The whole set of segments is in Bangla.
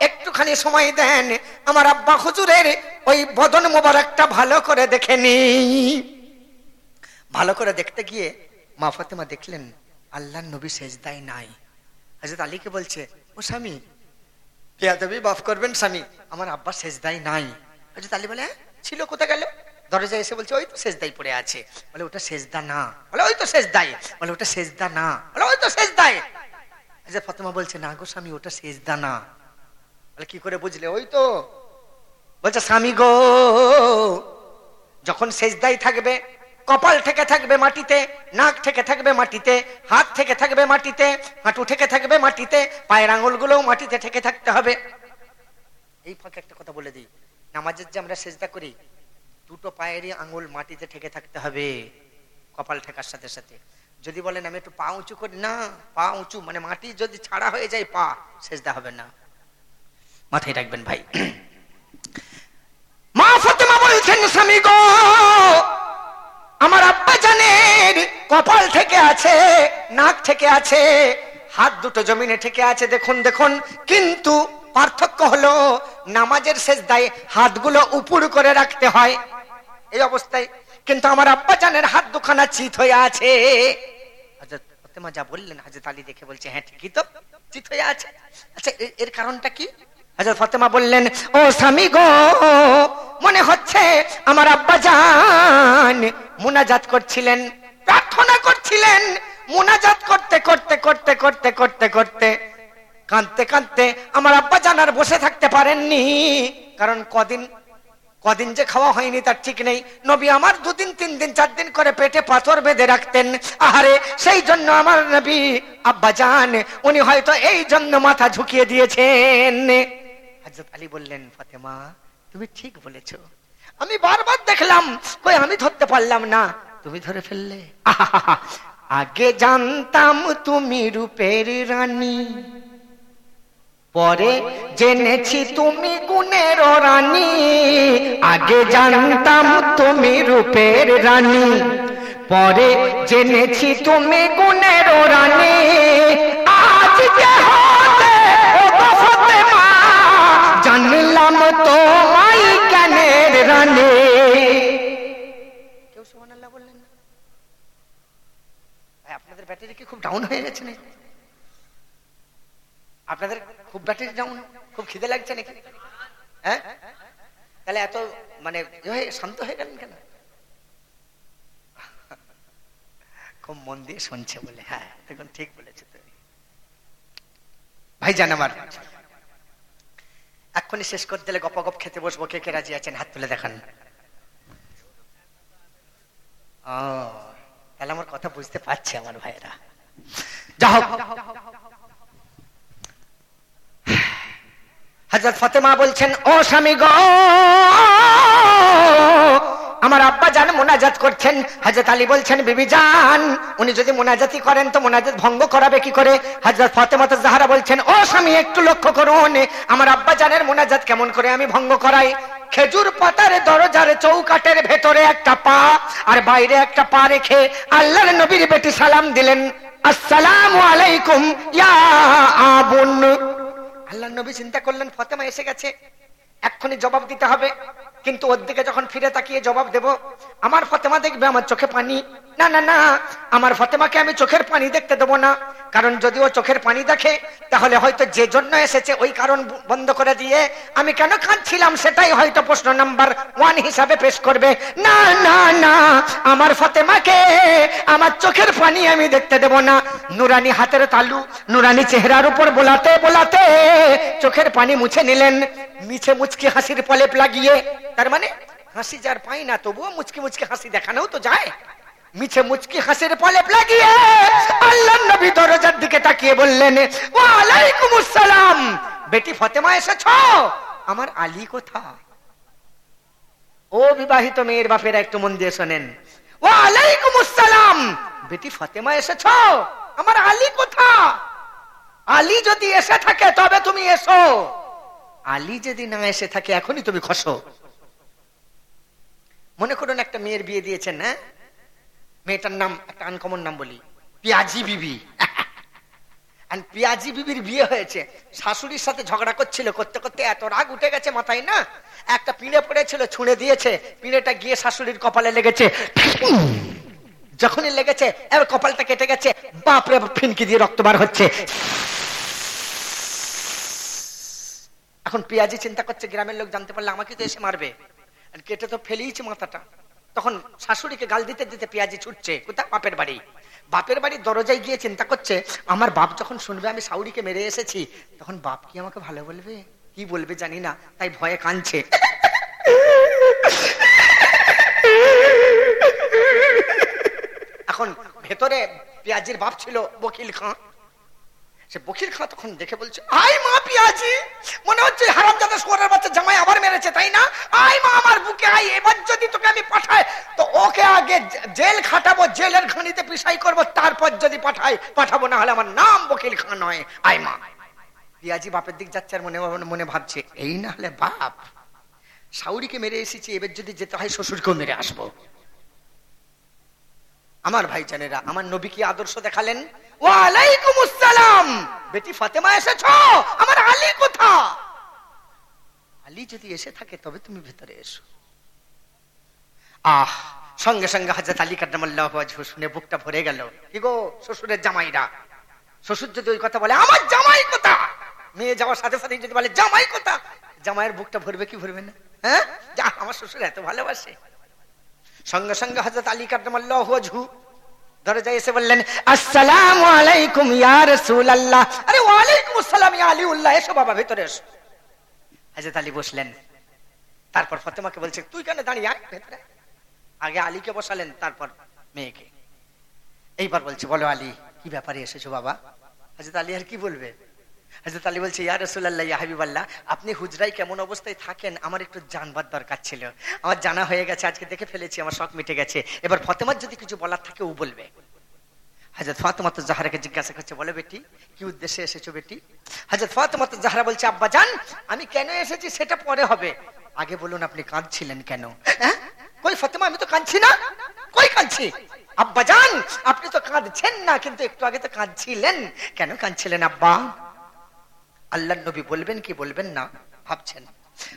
একটুখানি সময় দেন। আমার আব্বা হুজুরের ওই বদন মোবারকটা ভালো করে দেখে নি। ভালো করে দেখতে গিয়ে মা ফাতেমা দেখলেন আল্লাহ নবী সেজদাই নাই। হাজরত আলীকে বলছে ও স্বামী বেয়াদবি মাফ করবেন স্বামী আমার আব্বা সেজদাই নাই। হাজরত আলী বলে "হ্যাঁ, ছিল কোথায় গেল? দরজায় এসে বলছে ওই তো সেজদাই পড়ে আছে। বলে ওটা সেজদা না। বলে ওই তো সেজদাই বলে ওটা সেজদা না। বলে ওই তো সেজদাই হাজরত ফাতেমা বলছে না গো স্বামী ওটা সেজদা না। বলে কি করে বুঝলে? ওই তো। বলছে, স্বামী গো, যখন সেজদাই থাকবে, কপাল থেকে থাকবে মাটিতে, নাক থেকে থাকবে মাটিতে, হাত থেকে থাকবে মাটিতে, হাঁটু থেকে থাকবে মাটিতে, পায়ের আঙুলগুলোও মাটিতে থেকে থাকতে হবে। এই ফাঁকে একটা কথা বলে দিই। নামাজের যে আমরা সেজদা করি, দুটো পায়েরই আঙুল মাটিতে ঠেকে থাকতে হবে, কপাল ঠেকার সাথে সাথে। যদি বলেন, আমি একটু পা উঁচু করি, না, পা উঁচু মানে মাটি যদি ছাড়া হয়ে যায়, পা, সেজদা হবে না। মাথায় রাখবেন ভাই। মা ফতেমা বলছেন, স্বামী গো, আমার আব্বা জানের কপাল থেকে আছে, নাক থেকে আছে, হাত দুটো জমিনে থেকে আছে, দেখুন দেখুন। কিন্তু পার্থক্য হলো নামাজের শেষ দায় হাতগুলো উপর করে রাখতে হয়। এই অবস্থায় কিন্তু আমার আব্বা জানের হাত দুখানা চিত হয়ে আছে। ফাতেমা যা বললেন, হাজরত আলী দেখে বলছে হ্যাঁ ঠিকই তো, চিত হয়ে আছে। আচ্ছা এর কারণটা কি? হাজরত ফাতেমা বললেন, ও স্বামী গো, মনে হচ্ছে আমার আব্বা জান মুনাজাত করছিলেন। প্রার্থনা করছিলেন, মুনাজাত করতে করতে করতে করতে করতে করতে। কাঁদতে কাঁদতে আমার আব্বা জান আর বসে থাকতে পারেননি। কারণ কদিন কদিন যে খাওয়া হয়নি তার ঠিক নেই। নবী আমার দুদিন, তিন দিন, চার দিন করে পেটে পাথর বেঁধে রাখতেন। আহারে, সেই জন্য আমার নবী আব্বা জান, উনি হয়তো এই জন্য মাথা ঝুঁকিয়ে দিয়েছেন। হযরত আলী বললেন, ফাতেমা, তুমি ঠিক বলেছ। আমি বারবার দেখলাম, কই আমি ধরতে পারলাম না। তুমি ধরে ফেললে? আগে জানতাম তুমি রূপের রানী। পরে জেনেছি তুমি গুণের রানী। আগে জানতাম তুমি রূপের রানী। পরে জেনেছি তুমি গুণের রানী। আজ যে হতে তোমাই জ্ঞানের রানী। কেউ সুবহানাল্লাহ বললেন না? ভাই, আপনাদের ব্যাটারি কি খুব ডাউন হয়ে গেছে নাকি? আপনাদের খুব ব্যাটারি ডাউন খুব খিদে লাগছে নাকি? হ্যাঁ? তাহলে এত মানে শান্ত হয়ে গেলেন কেন? খুব মন দিয়ে শুনছে বলে হ্যাঁ দেখুন ঠিক বলেছে তুমি। ভাই জান আমার এক্ষুনি শেষ করে দিলে গপ গপ খেতে বসবো। কে কে রাজি আছেন? হাত তুলে দেখান। তাহলে আমার কথা বুঝতে পারছে আমার ভাইরা যা হোক। হজরত ফতেমা বলছেন, ও স্বামী গো আমার আব্বা জান মোনাজাত করছেন। হজরত আলী বলছেন, বিবি জান, উনি যদি মোনাজাতি করেন তো মোনাজাত ভঙ্গ করাবে কি করে? হজরত ফতেমা তো জাহারা বলছেন, ও স্বামী, একটু লক্ষ্য করুন, আমার আব্বা জানের মোনাজাত কেমন করে আমি ভঙ্গ করাই? খেজুর পাতার দরজার চৌকাটের ভেতরে একটা পা, আর বাইরে একটা পা রেখে আল্লাহর নবীর বেটি সালাম দিলেন, আসসালামু আলাইকুম, ইয়া আবুন। আল্লাহ নবী চিন্তা করলেন, ফতেমা এসে গেছে, এক্ষুনি জবাব দিতে হবে। কিন্তু ওর দিকে যখন ফিরে তাকিয়ে জবাব দেব, আমার ফতেমা দেখবে আমার চোখে পানি। না না না, আমার ফতেমাকে আমি চোখের পানি দেখতে দেবো না। কারণ যদি ও চোখের পানি দেখে, তাহলে হয়তো যে জন্য এসেছে ওই কারণ বন্ধ করে দিয়ে আমি কেন কাঁদছিলাম সেটাই হয়তো প্রশ্ন নাম্বার ওয়ান হিসাবে পেশ করবে। না না না, আমার ফতেমাকে আমার চোখের পানি আমি দেখতে দেব না। নুরানি হাতের তালু, নুরানি চেহারার উপর বোলাতে বোলাতে চোখের পানি মুছে নিলেন। মিছে মুচকি হাসির পলেপ লাগিয়ে, তার মানে হাসি যার পাই না তবুও মুচকি মুচকি হাসি দেখানো তো যায়। মিছে মুচকি হাসির পলেপ লাগিয়ে আল্লাহ নবী দরজার দিকে তাকিয়ে বললেন, ওয়ালাইকুম আসসালাম। বেটি ফতেমা এসেছ? আমার আলী কোথা ও বিবাহিত মেয়ের বাপেরা একটু মন দিয়ে শোনেন, ওয়ালাইকুম আসসালাম। বেটি ফতেমা এসেছ? আমার আলী কোথা আলী যদি এসে থাকে, তবে তুমি এসো। আলী যদি না এসে থাকে, এখনই তুমি খসো। মনে করুন একটা মেয়ের বিয়ে দিয়েছেন হ্যাঁ? মেয়েটার নাম, একটা আনকমন নাম বলি, পিয়াজি বিবি। পিয়াজি বিবির বিয়ে হয়েছে। শাশুড়ির সাথে ঝগড়া করছিল, করতে করতে এত রাগ উঠে গেছে মাথায়, না? একটা পিঁড়ে পড়েছিল, ছুঁড়ে দিয়েছে, পিঁড়েটা গিয়ে শাশুড়ির কপালে লেগেছে। যখনই লেগেছে, এবার কপালটা কেটে গেছে, বাপরে ফিনকি দিয়ে রক্ত বার হচ্ছে। এখন পিয়াজি চিন্তা করছে, গ্রামের লোক জানতে পারলে আমাকে তো এসে মারবে। কেটে তো ফেলেইছে মাথাটা। তখন শাশুড়িকে গাল দিতে দিতে পেঁয়াজি ছুটছে, কোথায়? বাপের বাড়ি। বাপের বাড়ির দরজায় গিয়ে চিন্তা করছে, আমার বাপ যখন শুনবে আমি সাউরিকে মেরে এসেছি, তখন বাপ কি আমাকে ভালো বলবে? কি বলবে জানি না, তাই ভয়ে কাঁদছে। এখন ভেতরে পেঁয়াজির বাপ ছিল, বকিল খাঁ। সে বকির খাঁ তখন দেখে বলছে আই মা পিয়াজি, মনে হচ্ছে হারাম জাদা সোয়ারের বাচ্চা জামাই আবার মেরেছে, তাই না? আই মা আমার বুকে আই এবার যদি তোকে আমি পাঠাই, তো ওকে আগে জেল খাটাবো, জেলের খানিতে পিসাই করব, তারপর যদি পাঠাই, পাঠাবো না হলে আমার নাম বকিল খাঁ নয়। আই মা। পিয়াজি বাপের দিক যাচ্ছে আর মনে মনে ভাবছে, এই না হলে বাপ, সাউরিকে মেরে এসেছি, এবার যদি যেতে হয় শ্বশুরকেও মেরে আসব। আমার ভাই জানেরা আমার নবী কি আদর্শ দেখালেন বেটি ফাতেমা আমার আলী কোথা আলী যদি এসে থাকে, তবে তুমি ভেতরে এসো। আহ, সঙ্গে সঙ্গে আলী শুনে বুকটা ভরে গেল। কি গো শ্বশুরের জামাইরা? শ্বশুর যদি ওই কথা বলে, আমার জামাই কোথা মেয়ে যাওয়ার সাথে সাথে যদি বলে, জামাই কোথা জামাইয়ের বুকটা ভরবে কি ভরবে না? হ্যাঁ? যা, আমার শ্বশুর এত ভালোবাসে। সঙ্গে সঙ্গে হজরত আলী কাদ্দামাল্লাহু দরজায় এসে বললেন, আসসালাম আলাইকুম ইয়া রাসূলুল্লাহ। আরে, ওয়ালাইকুম আসসালাম ইয়া আলিউল্লাহ। এসো বাবা, ভিতরে এসো। হযরত আলী বসলেন। তারপর ফাতেমাকে বলছে, তুই কেন দাঁড়িয়ে? আয় ভেতরে। আগে আলীকে বসালেন, তারপর মেয়েকে। এইবার বলছে, বলো আলী, কি ব্যাপারে এসেছ বাবা? হযরত আলী আর কি বলবে? হজরত আলী বলছে, ইয়া রসুল্লাহ ইয়া হাবিবাল্লাহ, আপনি হুজরাই কেমন অবস্থায় থাকেন? আমার একটু জানবার দরকার ছিল। আমার জানা হয়ে গেছে, আজকে দেখে ফেলেছি, আমার শখ মিটে গেছে। এবার ফতেমার যদি কিছু বলার থাকে, ও বলবে। হাজরত ফাতেমা তো জাহারাকে জিজ্ঞাসা করছে, বলে বেটি, কি উদ্দেশ্যে এসেছ বেটি? হাজরত ফাতেমা তো জাহারা বলছে, আব্বা জান, আমি কেন এসেছি সেটা পরে হবে। আগে বলুন আপনি কাঁদছিলেন কেন? হ্যাঁ? কই ফাতেমা, আমি তো কাঁদছি না। কই কাঁদছি? আব্বা জান, আপনি তো কাঁদছেন না, কিন্তু একটু আগে তো কাঁদছিলেন। কেন কাঁদছিলেন আব্বা? আল্লাহ নবী বলবেন কি বলবেন না, ভাবছেন।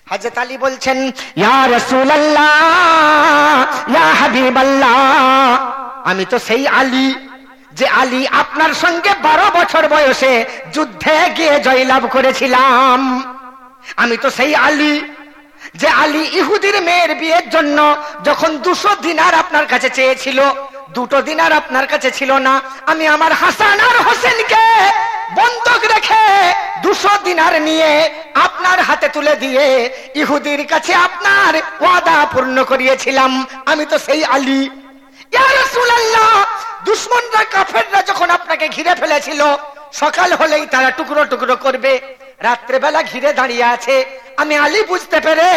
হাজরত আলী বলছেন, ইয়া রাসূলুল্লাহ, ইয়া হাবিবাল্লাহ, আমি তো সেই আলী, যে আলী আপনার সঙ্গে বারো বছর বয়সে যুদ্ধে গিয়ে জয়লাভ করেছিলাম। আমি তো সেই আলী, যে আলী ইহুদির মেয়ের বিয়ের জন্য যখন দুশো দিনার আপনার কাছে চেয়েছিল দুটো দিন আর আপনার কাছে ছিল না। আমি আমার হাসান আর হোসেনকে বন্ধক রেখে দুশো দিনার নিয়ে আপনার হাতে তুলে দিয়ে ইহুদির কাছে আপনার ওয়াদা পূর্ণ করিয়েছিলাম। আমি তো সেই আলী। কাফেররা যখন আপনাকে ঘিরে ফেলেছিল, সকাল হলেই তারা টুকরো টুকরো করবে। রাত্রেবেলা ঘিরে দাঁড়িয়ে আছে। আমি আলী বুঝতে পেরে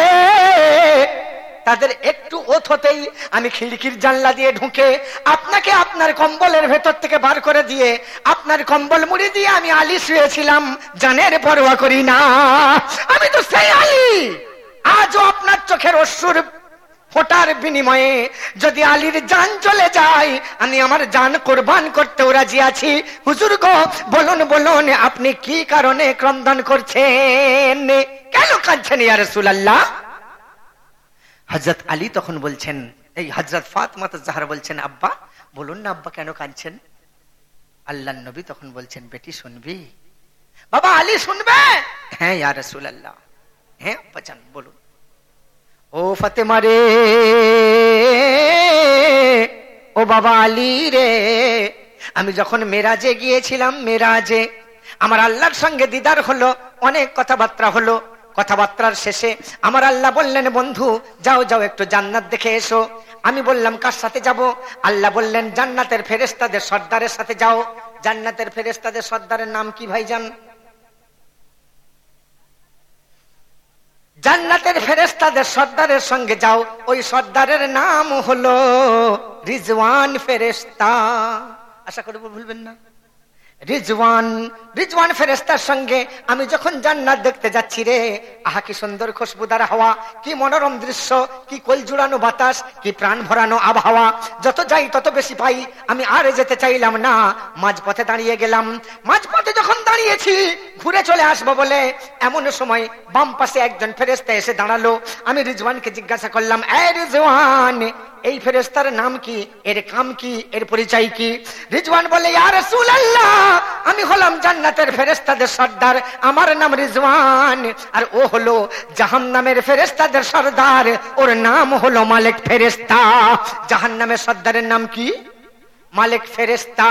তাদের একটু ওথ হতেই আমি খিড়কির জানলা দিয়ে ঢুকে আপনাকে আপনার কম্বলের ভেতর থেকে বার করে দিয়ে আপনার কম্বল মুড়ি দিয়ে আমি আলী শুয়েছিলাম জানের পরোয়া করি না। আমি তো সেই আলী! আজও আপনার চোখের অসুর ফোটার বিনিময়ে যদি আলীর জান চলে যায়, আমি আমার জান কোরবান করতেও রাজি আছি। হুজুর গো, বলুন বলুন, আপনি কি কারণে ক্রন্দন করছেন? কেন কাঁদছেন ইয়ার সুলাল্লাহ হজরত আলী তখন বলছেন, এই হজরত ফাতমাত জাহার বলছেন, আব্বা, বলুন না আব্বা কেন কাঁদছেন? আল্লাহ নবী তখন বলছেন, বেটি, শুনবি? বাবা, আলী শুনবে? হ্যাঁ ইয়া রসুল আল্লাহ হ্যাঁ আব্বা জান বলুন। ও ফাতেমা রে, ও বাবা আলী রে, আমি যখন মেরাজে গিয়েছিলাম, মেরাজে আমার আল্লাহর সঙ্গে দিদার হলো, অনেক কথাবার্তা হলো কথাবার্তার শেষে আমার আল্লাহ বললেন, বন্ধু, যাও যাও, একটু জান্নাত দেখে এসো। আমি বললাম, কার সাথে যাব? আল্লাহ বললেন, জান্নাতের ফেরেস্তাদের সর্দারের সাথে যাও। জান্নাতের ফেরেস্তাদের সর্দারের নাম কি ভাই ভাইজান? জান্নাতের ফেরেস্তাদের সর্দারের সঙ্গে যাও। ওই সর্দারের নাম হলো রিজওয়ান ফেরেস্তা আশা করি ভুলবেন না। রিজওয়ান রিজওয়ান ফেরেস্তার সঙ্গে আমি যখন জান্নাত দেখতে যাচ্ছি রে, আহা কি সুন্দর খুশবুদার হাওয়া, কি মনোরম দৃশ্য, কি কোল জুড়ানো বাতাস, কি প্রাণ ভরানো আবহাওয়া। যত যাই তত বেশি পাই, আমি আর যেতে চাইলাম না। মাঝপথে দাঁড়িয়ে গেলাম। মাঝপথে যখন দাঁড়িয়েছি ঘুরে চলে আসব বলে এমন সময় বাম পাশে একজন ফেরেস্তা এসে দাঁড়াল। আমি রিজওয়ানকে জিজ্ঞাসা করলাম এ রিজওয়ান, এই ফেরেস্তার নাম কি? এর কাম কি? এর পরিচয় কি? রিজওয়ান বলে আমি হলাম জান্নাতের ফেরেস্তাদের সর্দার। আমার নাম রিজওয়ান, আর ও হলো জাহান নামের ফেরেস্তাদের সর্দার। ওর নাম হলো মালিক ফেরেস্তা জাহান নামের সর্দারের নাম কি? মালিক ফেরেস্তা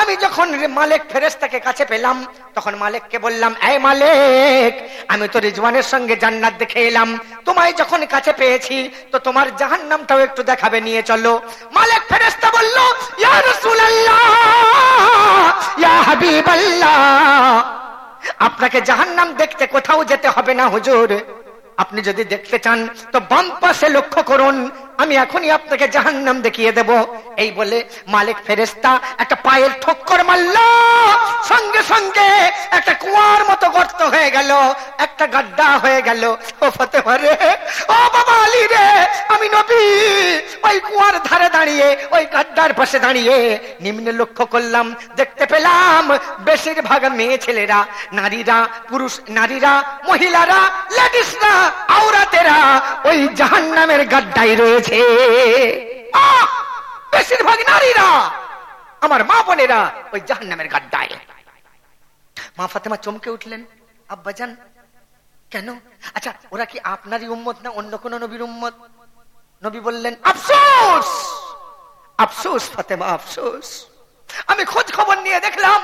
আমি যখন মালিক ফেরেস্তাকে কাছে পেলাম, তখন মালিককে বললাম এই মালিক, আমি তো রিজওয়ানের সঙ্গে জান্নাত দেখে এলাম। তোমায় যখন কাছে পেয়েছি, তো তোমার জাহান নামটাও একটু দেখাবে, নিয়ে চলো। মালিক ফেরেস্তা বলল, ইয়া রাসূলুল্লাহ, ইয়া হাবিবাল্লাহ, আপনাকে জাহান্নাম দেখতে কোথাও যেতে হবে না হুজুর। আপনি যদি দেখতে চান, তো বাম পাশে লক্ষ্য করুন আমি এখনই আপনাকে জাহান নাম দেখিয়ে দেব। এই বলে মালিক ফেরেস্তা একটা পায়ের ঠক্কর মারল। সঙ্গে সঙ্গে একটা কুয়ার মতো গর্ত হয়ে গেল। একটা গাড্ডা হয়ে গেল। ও ফতে পারে ও বাবা আলী রে, আমি নবী। ওই কুয়ার ধারে দাঁড়িয়ে, ওই গাড্ডার পাশে দাঁড়িয়ে নিম্নে লক্ষ্য করলাম। দেখতে পেলাম বেশিরভাগ মেয়ে ছেলেরা, নারীরা, পুরুষ নারীরা, মহিলারা, লেডিসরা, আওরাতেরা ওই জাহান নামের গাড্ডায় রয়েছে বেশিরভাগ নারীরা আমার মা বোনেরা ওই জাহান নামের গাড্ডায়। মা ফাতেমা চমকে উঠলেন আব্বাজান কেন? আচ্ছা ওরা কি আপনারই উম্মত না অন্য কোন নবীর উম্মত? নবী বললেন, আফসোস! আফসোস ফাতেমা, আফসোস! আমি খোঁজ খবর নিয়ে দেখলাম,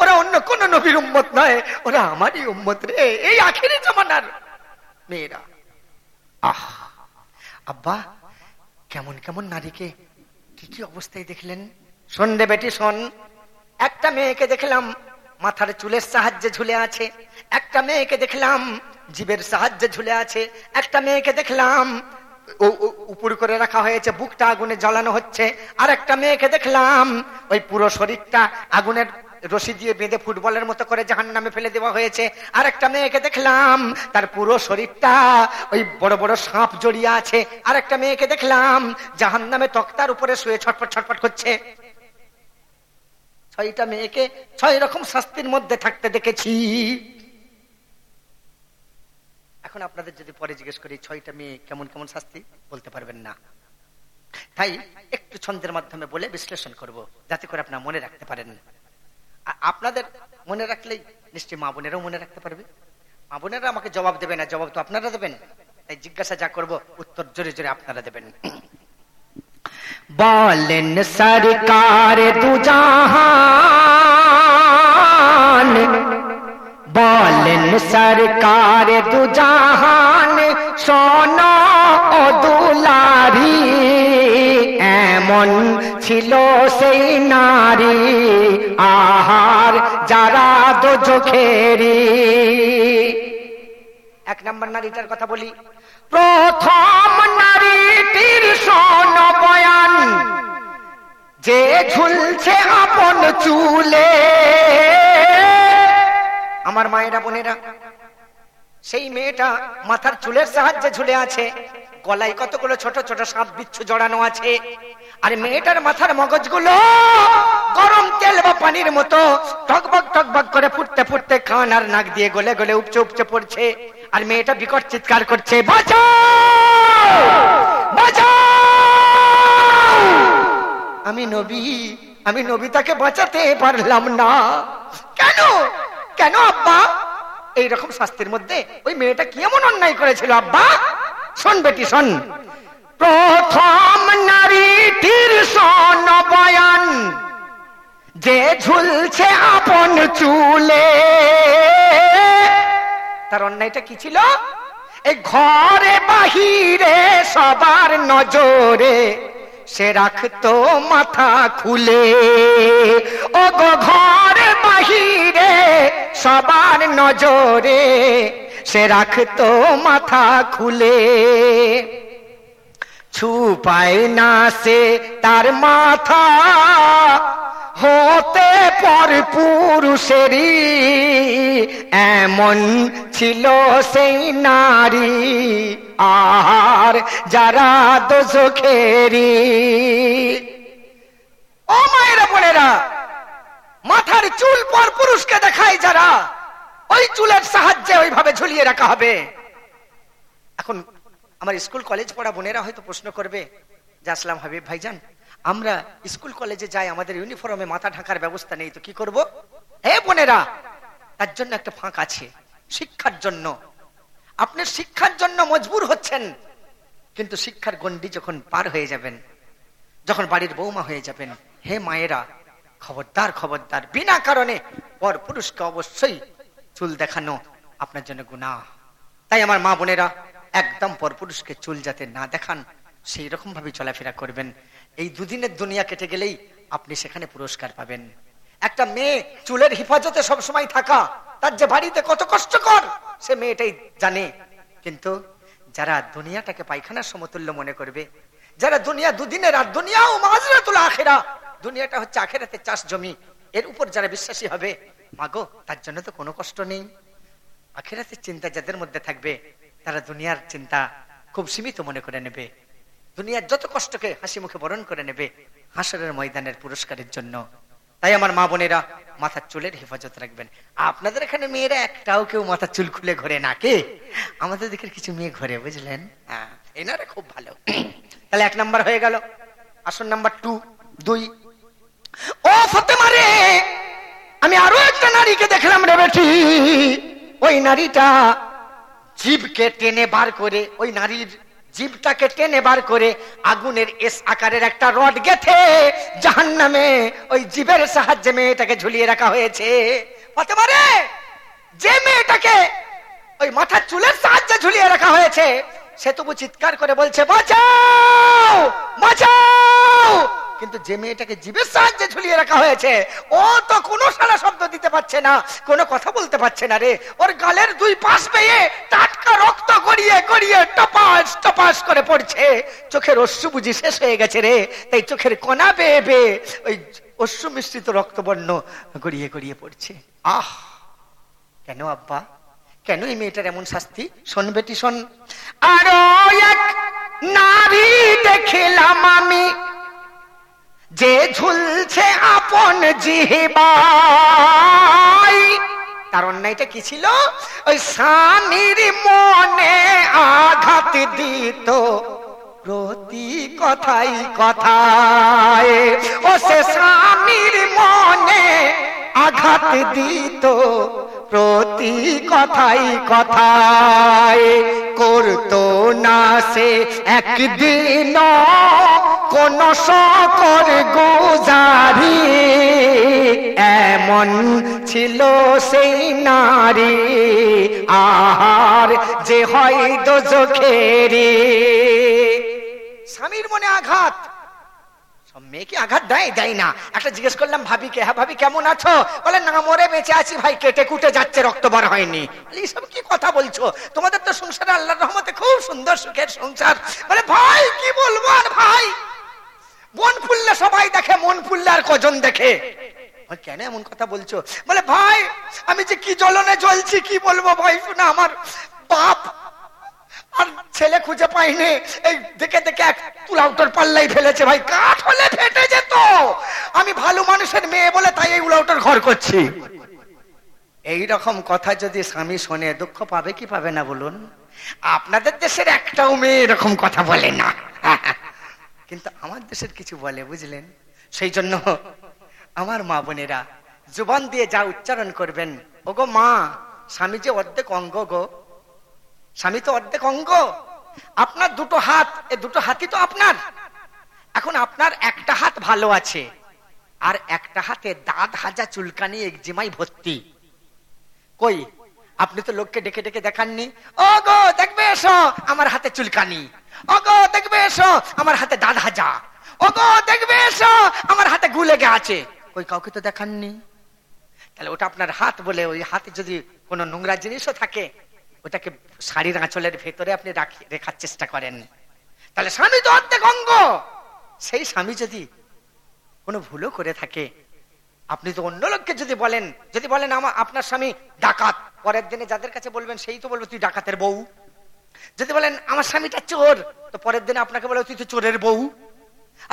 ওরা অন্য কোন নবীর উম্মত নয়, ওরা আমারই উম্মত রে, এই আখেরি জমানার মেয়েরা। আহ, আব্বা কেমন কেমন নারীকে? কি কি অবস্থায় দেখলেন? রে বেটি, শোন। একটা মেয়েকে দেখলাম, মাথার চুলের সাহায্যে ঝুলে আছে। একটা মেয়েকে দেখলাম জীবের সাহায্যে ঝুলে আছে। একটা মেয়েকে দেখলাম উপর করে রাখা হয়েছে, বুকটা আগুনে জ্বালানো হচ্ছে। আর একটা মেয়েকে দেখলাম, ওই পুরো শরীরটা আগুনের রশি দিয়ে বেঁধে ফুটবলের মতো করে জাহান নামে ফেলে দেওয়া হয়েছে। আর একটা মেয়েকে দেখলাম, তার পুরো শরীরটা ওই বড় বড় সাপ জড়িয়ে আছে। আর একটা মেয়েকে দেখলাম জাহান নামে তক্তার উপরে শুয়ে ছটপট ছটপট করছে। ছয়টা মেয়েকে ছয় রকম শাস্তির মধ্যে থাকতে দেখেছি। এখন আপনাদের যদি পরে জিজ্ঞেস করি, ছয়টা মেয়ে কেমন কেমন শাস্তি? বলতে পারবেন না। তাই একটু ছন্দের মাধ্যমে বলে বিশ্লেষণ করব, যাতে করে আপনার মনে রাখতে পারেন। আপনাদের মনে রাখলেই নিশ্চয়ই মা বোনেরাও মনে রাখতে পারবে। মা বোনেরা আমাকে জবাব দেবে না, জবাব তো আপনারা দেবেন। তাই জিজ্ঞাসা যা করব, উত্তর জোরে জোরে আপনারা দেবেন। বলেন সরকার দুজাহান। বলেন সরকার, দুজাহান সোনা দুলারি এমন ছিল সেই নারী, আহার যারা দো চোখেরি এক নম্বর নারীটার কথা বলি। প্রথম নারীটির সোন বয়ান, যে ঝুলছে আপন চুলে। আমার মায়েরা বোনেরা, সেই মেয়েটা মাথার চুলের সাহায্যে ঝুলে আছে, গলায় কতগুলো ছোট ছোট সাপ বিচ্ছু জড়ানো আছে, আর মেয়েটার মাথার মগজগুলো গরম তেল বা পানির মতো টকবক টকবক করে ফুটতে ফুটতে খান আর নাক দিয়ে গলে গলে উপচে উপচে পড়ছে, আর মেয়েটা বিকট চিৎকার করছে আমি নবী আমি নবী তাকে বাঁচাতে পারলাম না। কেন? কেন আব্বা? এইরকম শাস্তির মধ্যে ওই মেয়েটা কি এমন অন্যায় করেছিল আব্বা? শোন বেটি, শোন। প্রথম নারীটির সন বয়ান যে ঝুলছে আপন চুলে। তার অন্যায়টা কি ছিল? এই ঘরে বাহিরে সবার নজরে সে রাখতো মাথা খুলে। ও ঘরে বাহিরে, সবার নজরে সে রাখতো মাথা খুলে। ছুপায় না সে তার মাথা, হতে পর পুরুষেরই। এমন ছিল সেই নারী আর যারা দোষেরি ও মায়েরা বোনেরা মাথার চুল পর পুরুষকে দেখায় যারা, ওই চুলের সাহায্যে ওইভাবে ঝুলিয়ে রাখা হবে। এখন আমার স্কুল কলেজ পড়া বোনেরা হয়তো প্রশ্ন করবে, যে আসলাম হাবিব ভাইজান, আমরা স্কুল কলেজে যাই, আমাদের ইউনিফর্মে মাথা ঢাকার ব্যবস্থা নেই, তো কি করব? হে বোনেরা, তার জন্য একটা ফাঁক আছে, শিক্ষার জন্য। আপনি শিক্ষার জন্য মজবুর হচ্ছেন, কিন্তু শিক্ষার গন্ডি যখন পার হয়ে যাবেন, যখন বাড়ির বৌমা হয়ে যাবেন, হে মায়েরা খবরদার খবরদার, বিনা কারণে পর পুরুষকে অবশ্যই চুল দেখানো আপনার জন্য গুণা তাই আমার মা বোনেরা, একদম পর পুরুষকে চুল যাতে না দেখান, সেই রকম ভাবে চলাফেরা করবেন। এই দুদিনের দুনিয়া কেটে গেলেই আপনি সেখানে পুরস্কার পাবেন। একটা মেয়ে চুলের হেফাজতে সব সময় থাকা, তার যে বাড়িতে কত কষ্টকর, সে মেয়েটাই জানে। কিন্তু যারা দুনিয়াটাকে পায়খানার সমতুল্য মনে করবে, যারা দুনিয়া দুদিনের আর দুনিয়া দুনিয়াও মাজরাতুল আখেরা দুনিয়াটা হচ্ছে আখেরাতে চাষ জমি। এর উপর যারা বিশ্বাসী হবে, মাগো, তার জন্য তো কোনো কষ্ট নেই। আখেরাতের চিন্তা যাদের মধ্যে থাকবে, তারা দুনিয়ার চিন্তা খুব সীমিত মনে করে নেবে। দুনিয়ার যত কষ্টকে হাসি মুখে বরণ করে নেবে, হাসরের ময়দানের পুরস্কারের জন্য। তাই আমার মা বোনেরা, মাথার চুলের হেফাজত রাখবেন। আপনাদের এখানে মেয়েরা একটাও কেউ মাথার চুল খুলে ঘরে না, কে? আমাদের দিকের কিছু মেয়ে ঘরে, বুঝলেন? হ্যাঁ এনারা খুব ভালো। তাহলে এক নাম্বার হয়ে গেল। আসন নাম্বার টু, দুই ও ফতেমা রে, আমি আরও একটা নারীকে দেখলাম রে বেটি। ওই নারীটা জীবকে টেনে বার করে, ওই নারীর জীবটাকে টেনে বার করে আগুনের এস আকারের একটা রড গেথে জাহান নামে ওই জীবের সাহায্যে মেয়েটাকে ঝুলিয়ে রাখা হয়েছে। ফতেমা রে, যে মেয়েটাকে ওই মাথার চুলের সাহায্যে ঝুলিয়ে রাখা হয়েছে, সে তবু চিৎকার করে বলছে, বাঁচাও বাঁচাও। কিন্তু যে মেয়েটাকে জীবের সাহায্যে ঝুলিয়ে রাখা হয়েছে, ও তো কোনো সারা শব্দ দিতে পারছে না, কোনো কথা বলতে পারছে না রে। ওর গালের দুই পাশ পেয়ে টাটকা রক্ত গড়িয়ে গড়িয়ে টপাস টপাস করে পড়ছে। চোখের অশ্রু বুঝি শেষ হয়ে গেছে রে। তাই চোখের কণা বেয়ে বেয়ে ওই অশ্রু মিশ্রিত রক্তবর্ণ গড়িয়ে গড়িয়ে পড়ছে। আহ! কেন আব্বা? কেন এই মেয়েটার এমন শাস্তি? শোন বেটি, শোন। আরও এক নারী দেখলাম আমি। যে ঝুলছে আপন জিহবাই তার অন্যায়টা কি ছিল? ওই স্বামীর মনে আঘাত দিত। প্রতি কথাই কথায়। ও সে স্বামীর মনে আঘাত দিত। প্রতি কথাই কথায় করতো না সে একদিন কোন শকর গুজারি। এমন ছিল সেই নারী, আহার যে হয় দোজখেরি। স্বামীর মনে আঘাত মেয়েকে আঘাত দেয়? দেয় না। একটা জিজ্ঞেস করলাম ভাবিকে হ্যাঁ ভাবি, কেমন আছো? বলে, না, মরে বেঁচে আছি ভাই, কেটে কুটে যাচ্ছে, রক্ত বার হয়নি। এইসব কি কথা বলছো? তোমাদের তো সংসারে আল্লাহর রহমতে খুব সুন্দর সুখের সংসার। বলে, ভাই, কি বলব আর ভাই? মন ফুললে সবাই দেখে, মন ফুললে আর কজন দেখে? কেন এমন কথা বলছো? বলে, ভাই, আমি যে কি জ্বলনে জ্বলছি, কি বলব ভাই না আমার বাপ ছেলে খুঁজে পাইনি। এই দেখে দেখে এক উলাউটার পাল্লাই ফেলেছে ভাই। কাঠ হলে ফেটে যেত। আমি ভালো মানুষের মেয়ে বলে তাই এই উলাউটার ঘর করছি। এই রকম কথা যদি স্বামী শোনে, দুঃখ পাবে কি পাবে না বলুন? আপনাদের দেশের একটাও মেয়ে এরকম কথা বলে না। কিন্তু আমার দেশের কিছু বলে, বুঝলেন? সেই জন্য আমার মা বোনেরা, জুবান দিয়ে যা উচ্চারণ করবেন, ওগো মা, স্বামী যে অর্ধেক অঙ্গ গো। স্বামী তো অর্ধেক অঙ্গ। আপনার দুটো হাত, এ দুটো হাতই তো আপনার। এখন আপনার একটা হাত ভালো আছে, আর একটা হাতে দাঁত হাজা চুলকানি একজিমাই ভর্তি। কই, আপনি তো লোককে ডেকে ডেকে দেখাননি? ও গো দেখবে এসো, আমার হাতে চুলকানি। ও গো দেখবে এসো, আমার হাতে দাঁত হাজা। ও গো দেখবে এসো, আমার হাতে গুলেগে আছে। ওই কাউকে তো দেখাননি? তাহলে ওটা আপনার হাত বলে, ওই হাতে যদি কোনো নোংরা জিনিসও থাকে ওটাকে শাড়ির আঁচলের ভেতরে আপনি রেখার চেষ্টা করেন। তাহলে স্বামী তো অর্ধেক অঙ্গ। সেই স্বামী যদি কোনো ভুলও করে থাকে, আপনি তো অন্য লোককে যদি বলেন যদি বলেন আমার আপনার স্বামী ডাকাত, পরের দিনে যাদের কাছে বলবেন, সেই তো বলবে, তুই ডাকাতের বউ। যদি বলেন, আমার স্বামীটা চোর, তো পরের দিনে আপনাকে বলে, তুই তো চোরের বউ।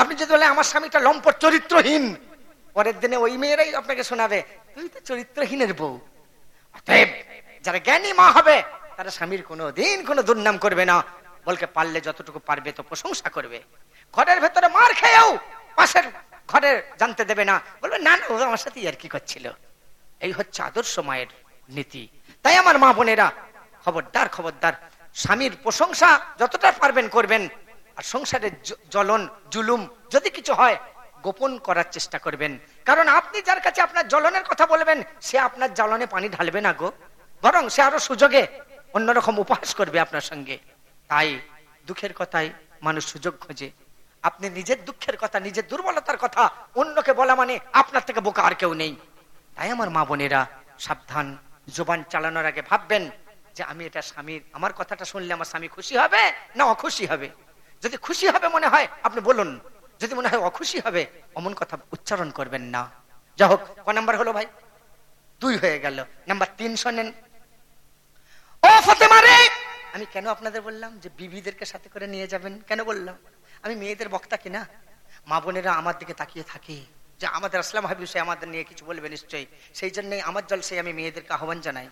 আপনি যদি বলেন, আমার স্বামীটা লম্পট চরিত্রহীন, পরের দিনে ওই মেয়েরাই আপনাকে শোনাবে, তুই তো চরিত্রহীনের বউ। অতএব যারা জ্ঞানী মা হবে তারা স্বামীর কোনো দিন কোনো দুর্নাম করবে না। বলকে পারলে যতটুকু পারবে তো প্রশংসা করবে। ঘরের ভেতরে মার খেয়েও পাশের ঘরে জানতে দেবে না। বলবে, না না, ও আমার সাথে আর কি করছিল? এই হচ্ছে আদর্শ মায়ের নীতি। তাই আমার মা বোনেরা, খবরদার খবরদার, স্বামীর প্রশংসা যতটা পারবেন করবেন, আর সংসারের জ্বলন, জুলুম যদি কিছু হয়, গোপন করার চেষ্টা করবেন। কারণ আপনি যার কাছে আপনার জ্বলনের কথা বলবেন, সে আপনার জ্বালনে পানি ঢালবে না গো। বরং সে আরও সুযোগে অন্যরকম উপহাস করবে আপনার সঙ্গে। তাই দুঃখের কথাই মানুষ সুযোগ খোঁজে। আপনি নিজের দুঃখের কথা, নিজের দুর্বলতার কথা অন্যকে বলা মানে আপনার থেকে বোকা আর কেউ নেই। তাই আমার মা বোনেরা সাবধান, জোবান চালানোর আগে ভাববেন যে আমি এটা স্বামীর, আমার কথাটা শুনলে আমার স্বামী খুশি হবে না অখুশি হবে? যদি খুশি হবে মনে হয়, আপনি বলুন। যদি মনে হয় অখুশি হবে, অমন কথা উচ্চারণ করবেন না। যা হোক, ক নাম্বার হলো ভাই? দুই হয়ে গেল। নাম্বার তিন শোনেন। আমি কেন আপনাদের বললাম যে বিবিদেরকে সাথে করে নিয়ে যাবেন? কেন বললাম? আমি মেয়েদের বক্তা কিনা? মা বোনেরা আমার দিকে তাকিয়ে থাকে। যে আমাদের আসলাম হাবিব সে আমাদের নিয়ে কিছু বলবে নিশ্চয়ই। সেই জন্যই আমার জলসে আমি মেয়েদেরকে আহ্বান জানাই।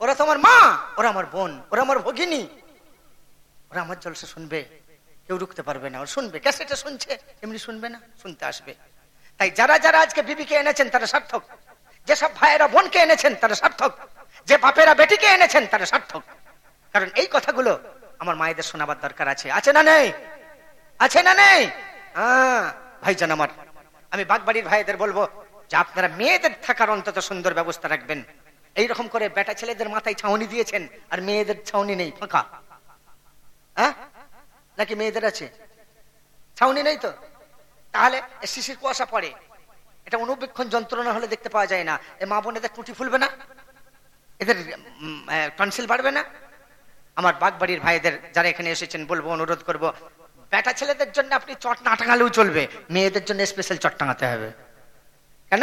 ওরা তো আমার মা, ওরা আমার বোন, ওরা আমার ভগিনী। ওরা আমার জলসা শুনবে। কেউ রুখতে পারবে না। ওরা শুনবে। ক্যাসেটে শুনছে, এমনি শুনবে না, শুনতে আসবে। তাই যারা যারা আজকে বিবিকে এনেছেন তারা সার্থক। যেসব ভাইয়েরা বোনকে এনেছেন তারা সার্থক। যে বাপেরা বেটিকে এনেছেন তারা সার্থক কারণ এই কথাগুলো আমার মায়েদের শোনাবার দরকার আছে। আছে না নেই? আছে না নেই? আহ, ভাইজান আমার আমি বাগবাড়ির ভাইদের বলব যে আপনারা মেয়েদের থাকার অন্তত সুন্দর ব্যবস্থা রাখবেন। এইরকম করে বেটা ছেলেদের মাথায় ছাউনি দিয়েছেন আর মেয়েদের ছাউনি নেই ফাঁকা। হ্যাঁ? নাকি মেয়েদের আছে? ছাউনি নেই তো? তাহলে শিশির কুয়াশা পড়ে। এটা অনুবীক্ষণ যন্ত্রণা হলে দেখতে পাওয়া যায় না। এ মা বোনেদের টুটি ফুলবে না? এদের টনসিল বাড়বে না। আমার বাগবাড়ির ভাইদের যারা এখানে এসেছেন, বলব, অনুরোধ করব, বেটা ছেলেদের জন্য আপনি চট না টাঙালেও চলবে। মেয়েদের জন্য স্পেশাল চট টাঙাতে হবে। কেন?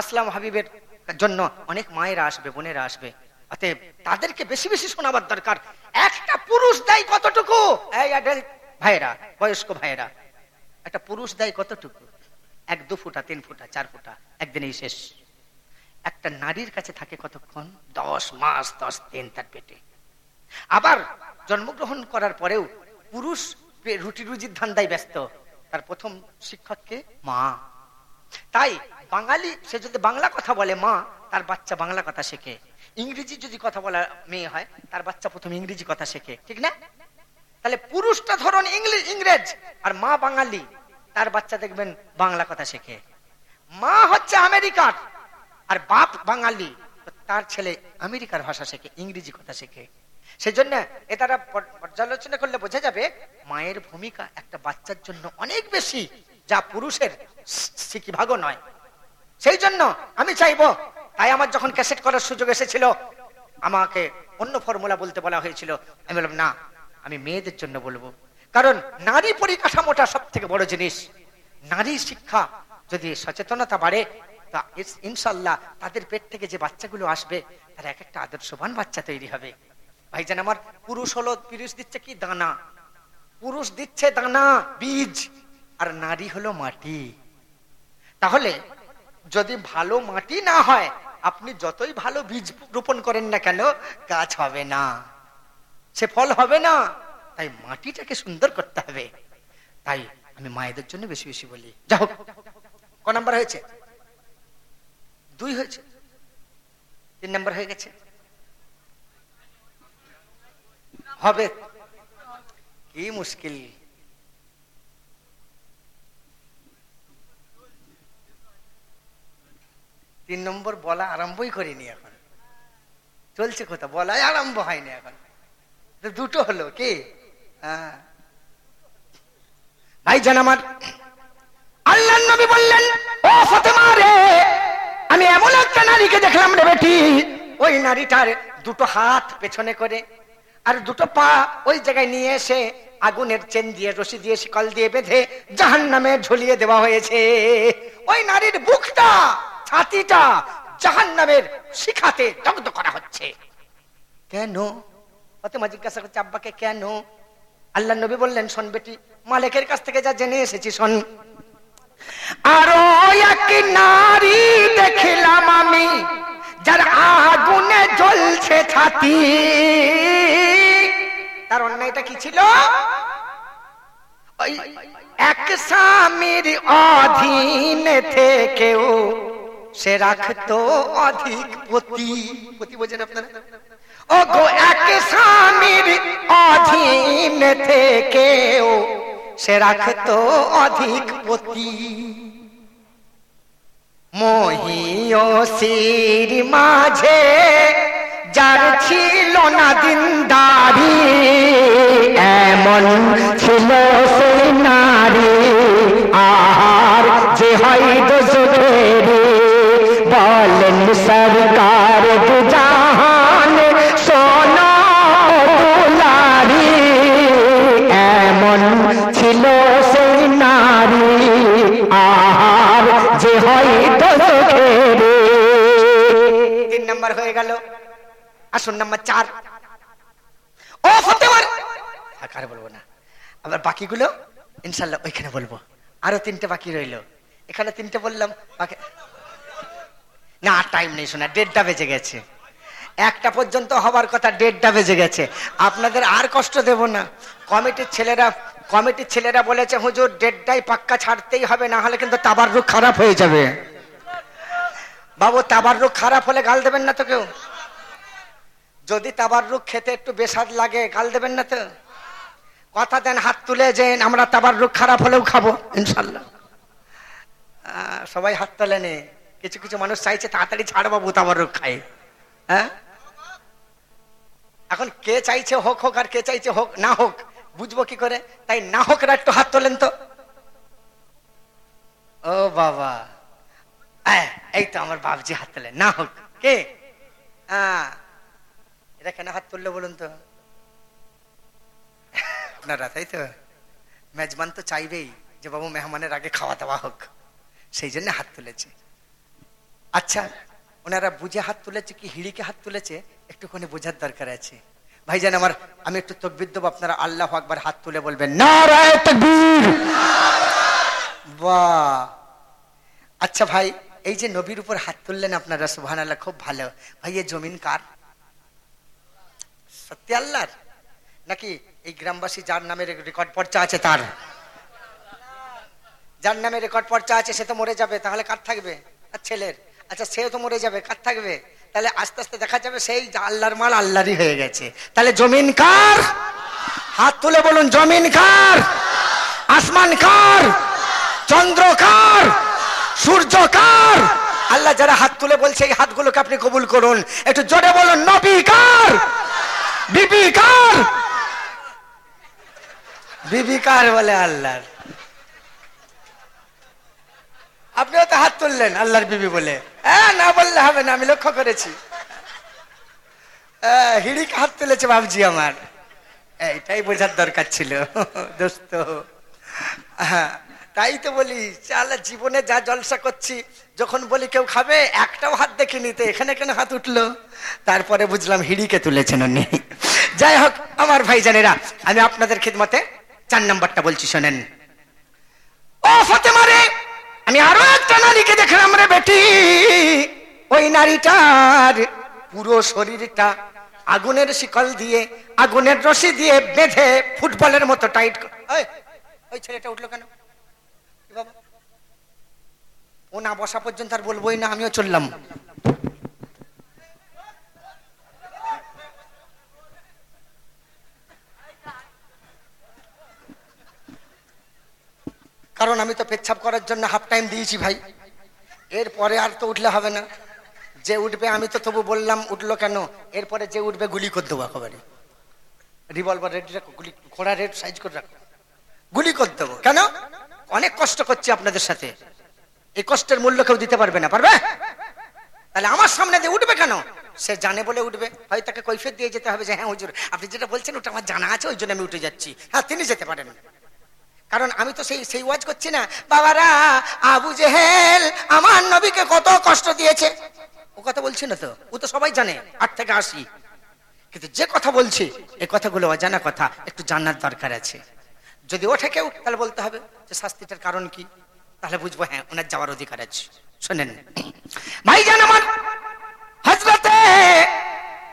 আসলাম হাবিবের জন্য অনেক মায়েরা আসবে, বোনেরা আসবে। অতএব তাদেরকে বেশি বেশি শোনাবার দরকার। একটা পুরুষ দেয় কতটুকু? ভাইয়েরা, বয়স্ক ভাইয়েরা, একটা পুরুষ দেয় কতটুকু? এক দু ফুটা, তিন ফুটা, চার ফুটা, একদিনেই শেষ। একটা নারীর কাছে থাকে কতক্ষণ? দশ মাস, দশ দিন তার পেটে। আবার জন্মগ্রহণ করার পরেও পুরুষ রুটি রুজির ধান্দায় ব্যস্ত। তার প্রথম শিক্ষককে মা। তাই বাঙালি, সে যদি বাংলা কথা বলে, মা, তার বাচ্চা বাংলা কথা শেখে। ইংরেজি যদি কথা বলা মেয়ে হয়, তার বাচ্চা প্রথম ইংরেজি কথা শেখে। ঠিক না? তাহলে পুরুষটা ধরুন ইংলিশ ইংরেজ, আর মা বাঙালি, তার বাচ্চা দেখবেন বাংলা কথা শেখে। মা হচ্ছে আমেরিকার। আর বাপ বাঙালি, তার ছেলে আমেরিকার ভাষা শেখে, ইংরেজি কথা শেখে। সেই জন্য এ তারা পর্যালোচনা করলে বোঝা যাবে মায়ের ভূমিকা একটা বাচ্চার জন্য অনেক বেশি, যা পুরুষের সিকি ভাগও নয়। সেই জন্য আমি চাইব, তাই আমার যখন ক্যাসেট করার সুযোগ এসেছিল, আমাকে অন্য ফর্মুলা বলতে বলা হয়েছিল। আমি বললাম, না, আমি মেয়েদের জন্য বলব। কারণ নারী পরিকাঠামোটা সব থেকে বড় জিনিস। নারী শিক্ষা যদি সচেতনতা বাড়ে ইনশাল্লাহ তাদের পেট থেকে যে বাচ্চাগুলো আসবে, তারা এক একটা আদর্শবান বাচ্চা তৈরি হবে। ভাইজান আমার, পুরুষ হলো, পুরুষ দিচ্ছে কি? দানা। পুরুষ দিচ্ছে দানা, বীজ, আর নারী হলো মাটি। তাহলে যদি ভালো মাটি না হয়, আপনি যতই ভালো বীজ রোপণ করেন না কেন, গাছ হবে না। সে ফল হবে না। তাই মাটিটাকে সুন্দর করতে হবে। তাই আমি মায়েদের জন্য বেশি বেশি বলি। যা হোক, ক নাম্বার হয়েছে? দুই হয়েছে। তিন নাম্বার হয়ে গেছে। হবে। কি মুশকিল। তিন নম্বর বলা আরম্ভই করিনি এখন। চলছে কোথা, বলাই আরম্ভ হয়নি এখন। দুটো হলো কি? হ্যাঁ। ভাই জান আমার আল্লাহ নবী বললেন, ও ফতেমা রে আমি এমন একটা নারীকে দেখলাম রে বেটি। ওই নারীটার দুটো হাত পেছনে করে আর দুটো পা ওই জায়গায় নিয়ে এসে আগুনের চেন দিয়ে, রশি দিয়ে, শিকল দিয়ে বেঁধে জাহান নামে ঝুলিয়ে দেওয়া হয়েছে। ওই নারীর বুকটা, ছাতিটা জাহান নামের শিখাতে দগ্ধ করা হচ্ছে। কেন? ফতেমা জিজ্ঞাসা করছে, আব্বাকে কেন? আল্লাহ নবী বললেন, শোন বেটি, মালিকের কাছ থেকে যা জেনে এসেছি, শোন। আরও এক নারী দেখিলাম আমি, যার আগুনে জ্বলছে ছাতি। তার অন্যায়টা কি ছিল? এক স্বামীর অধীনে থেকেও সে রাখতো অধিক পতি। পতি বোঝেন আপনারা? ও গো এক স্বামীর অধীন থেকেও সে রাখতো অধিক পতি। মহিয়সির মাঝে যার ছিল না দিনদারি এমন ছিল সে নারী নাম্বার চার ও ফতেমার। কারে বলব না। আবার বাকিগুলো, ইনশাল্লাহ ওইখানে বলব। আরও তিনটে বাকি এখানে তিনটে বললাম না টাইম নেই শোনা বেজে গেছে। একটা পর্যন্ত হবার কথা, দেড়টা বেজে গেছে। আপনাদের আর কষ্ট দেব না। কমিটির ছেলেরা কমিটির ছেলেরা বলেছে, হুজুর দেড়টাই পাক্কা ছাড়তেই হবে, না হলে কিন্তু তাবার রোগ খারাপ হয়ে যাবে। বাবু তাবার রোগ খারাপ হলে গাল দেবেন না তো কেউ? যদি তাবার রোগ খেতে একটু বেসাদ লাগে, গাল দেবেন না তো? কথা দেন, হাত তুলে যেন আমরা তাবার রোগ খারাপ হলেও খাব, ইনশাল্লাহ। সবাই হাত তোলে নে। কিছু কিছু মানুষ চাইছে, তাড়াতাড়ি ছাড় বাবু তাবার রোগ খায় হ্যাঁ? এখন কে চাইছে হোক হোক, আর কে চাইছে হোক না হোক, বুঝব কি করে? তাই না হোক একটু হাত তোলেন তো। ও বাবা। এই তো আমার বাবজি হাত তোলেন না হোক, কে? হ্যাঁ এটা কেন হাত তুললো বলুন তো? আপনারা, তাই তো? মেজবান তো চাইবেই যে বাবু মেহমানের আগে খাওয়া দাওয়া হোক। সেই জন্য হাত তুলেছে। আচ্ছা ওনারা বুঝে হাত তুলেছে কি হিড়িকে হাত তুলেছে? একটুখানি বোঝার দরকার আছে। ভাইজান আমার, আমি একটু তকবির দেবো, আপনারা আল্লাহ একবার হাত তুলে বলবেন বাহ! আচ্ছা ভাই, এই যে নবীর উপর হাত তুললেন আপনারা সুবহান আল্লাহ খুব ভালো। ভাই, এ জমিন কার? সত্যি আল্লাহর? নাকি এই গ্রামবাসী যার নামে রেকর্ড পর্চা আছে তার? যার নামে রেকর্ড পর্চা আছে, সে তো মরে যাবে, তাহলে কার থাকবে? আর ছেলের। আচ্ছা সেও তো মরে যাবে, কার থাকবে? তাহলে আস্তে আস্তে দেখা যাবে সেই আল্লাহর মাল আল্লাহরই হয়ে গেছে। তাহলে জমিন কার? হাত তুলে বলুন, জমিন কার? আসমান কার? চন্দ্র কার? সূর্য কার? আল্লাহ যারা হাত তুলে বলছে, এই হাতগুলোকে আপনি কবুল করুন। একটু জোরে বলুন, নবী কার? বিবি কার? কার বলে আল্লাহর? আপনিও তো হাত তুললেন আল্লাহর বিবি বলে। না বললে হবে না, আমি লক্ষ্য করেছি। হিড়িক হাত তুলেছে বাবজি আমার। এইটাই বোঝার দরকার ছিল, দোস্ত। হ্যাঁ। তাই তো বলি চাল জীবনে যা জলসা করছি যখন বলি কেউ খাবে একটাও হাত দেখিনি তো এখানে কেন হাত উঠল? তারপরে বুঝলাম হিড়িকে তুলেছেন উনি। যাই হোক আমার ভাইজানেরা আমি আপনাদের খিদমতে চার নাম্বারটা বলছি শোনেন। ও ফতেমা রে আমি আরও একটা নারীকে দেখলাম রে বেটি। ওই নারীটার পুরো শরীরটা আগুনের শিকল দিয়ে আগুনের রশি দিয়ে বেঁধে ফুটবলের মতো টাইট ওই, ছেলেটা উঠল কেন? ও না বসা পর্যন্ত আর বলবোই না, আমিও চললাম। কারণ আমি তো পেচ্ছাপ করার জন্য হাফ টাইম দিয়েছি ভাই। এরপরে আর তো উঠলে হবে না। যে উঠবে আমি তো তবু বললাম, উঠল কেন? এরপরে যে উঠবে গুলি করে দেবো একেবারে। রিভলভার রেডি রাখো, গুলি, ঘোড়া রেড সাইজ করে রাখো। গুলি করে দেবো। কেন? অনেক কষ্ট করছি আপনাদের সাথে। এই কষ্টের মূল্য কেউ দিতে পারবে না, পারবে? তাহলে আমার সামনে দিয়ে উঠবে কেন? সে জানে বলে উঠবে। হয় তাকে কৈফিয়ত দিয়ে যেতে হবে যে হ্যাঁ হুজুর, আপনি যেটা বলছেন ওটা আমার জানা আছে, ওই জন্য আমি উঠে যাচ্ছি। হ্যাঁ তিনি যেতে পারেন। কারণ আমি তো সেই সেই ওয়াজ করছি না। বাবারা, আবু জেহেল আমার নবীকে কত কষ্ট দিয়েছে। ও কথা বলছি না তো? ও তো সবাই জানে, আট থেকে আসি কিন্তু যে কথা বলছি এই কথাগুলো অজানা কথা, একটু জানার দরকার আছে। যদি ওঠে কেউ, তাহলে বলতে হবে যে, শাস্তিটার কারণ কি? তাহলে বুঝব হ্যাঁ ওনার যাওয়ার অধিকার আছে। শোনেন। ভাই ভাইজান আমার হজরতে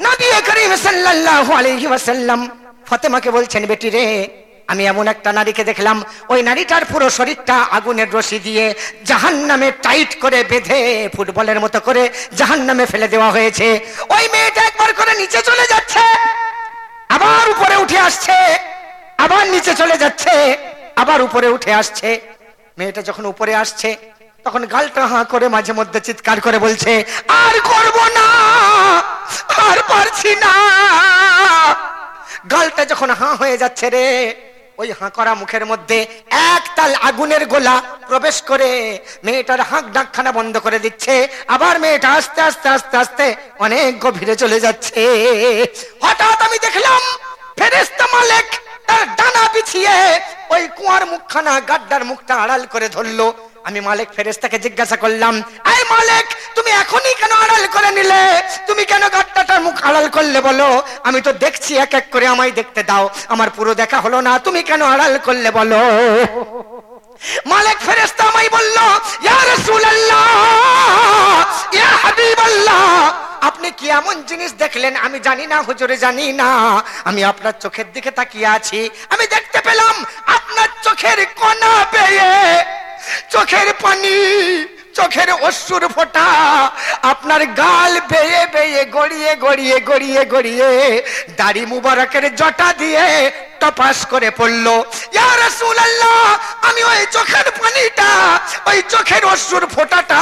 নবী করিম সাল্লাল্লাহু আলাইহি ওয়াসাল্লাম ফাতেমাকে বলছেন, বেটি রে, আমি এমন একটা নারীকে দেখলাম, ওই নারীটার পুরো শরীরটা আগুনের রশি দিয়ে জাহান নামে টাইট করে বেঁধে ফুটবলের মতো করে জাহান নামে ফেলে দেওয়া হয়েছে। ওই মেয়েটা একবার করে নিচে চলে যাচ্ছে, আবার উপরে উঠে আসছে, আবার নিচে চলে যাচ্ছে, আবার উপরে উঠে আসছে। মেয়েটা যখন উপরে আসছে, তখন গালটা হাঁ করে মাঝে মধ্যে চিৎকার করে বলছে, আর করব না, আর পারছি না। গালটা যখন হাঁ হয়ে যাচ্ছে রে, ওই হাঁ করা মুখের মধ্যে এক তাল আগুনের গোলা প্রবেশ করে মেয়েটার হাঁক ডাকখানা বন্ধ করে দিচ্ছে। আবার মেয়েটা আস্তে আস্তে আস্তে আস্তে অনেক গভীরে চলে যাচ্ছে। হঠাৎ আমি দেখলাম ফেরেস্তা মালিক তার ডানা বিছিয়ে ওই কুয়ার মুখখানা গাড্ডার মুখটা আড়াল করে ধরলো। আমি মালিক ফেরেস্তাকে জিজ্ঞাসা করলাম, এই মালিক, তুমি এখনই কেন আড়াল করে নিলে? তুমি কেন গাড্ডাটার মুখ আড়াল করলে বলো? আমি তো দেখছি এক এক করে আমায় দেখতে দাও। আমার পুরো দেখা হলো না, তুমি কেন আড়াল করলে বলো? মালিক ফেরেস্তা আমায় বলল, ইয়া রাসূলুল্লাহ! আপনি কি এমন জিনিস দেখলেন? আমি জানি না, হুজুরে জানি না। আমি আপনার চোখের দিকে তাকিয়ে আছি। আমি দেখতে পেলাম আপনার চোখের কণা পেয়ে, চোখের পানি চোখের অশ্রুর ফোঁটা, আপনার গাল বেয়ে বেয়ে গড়িয়ে গড়িয়ে গড়িয়ে গড়িয়ে দাড়ি মুবারকের জটা দিয়ে টপাস করে পড়ল। আমি ওই চোখের পানিটা, ওই চোখের অশ্রুর ফোঁটাটা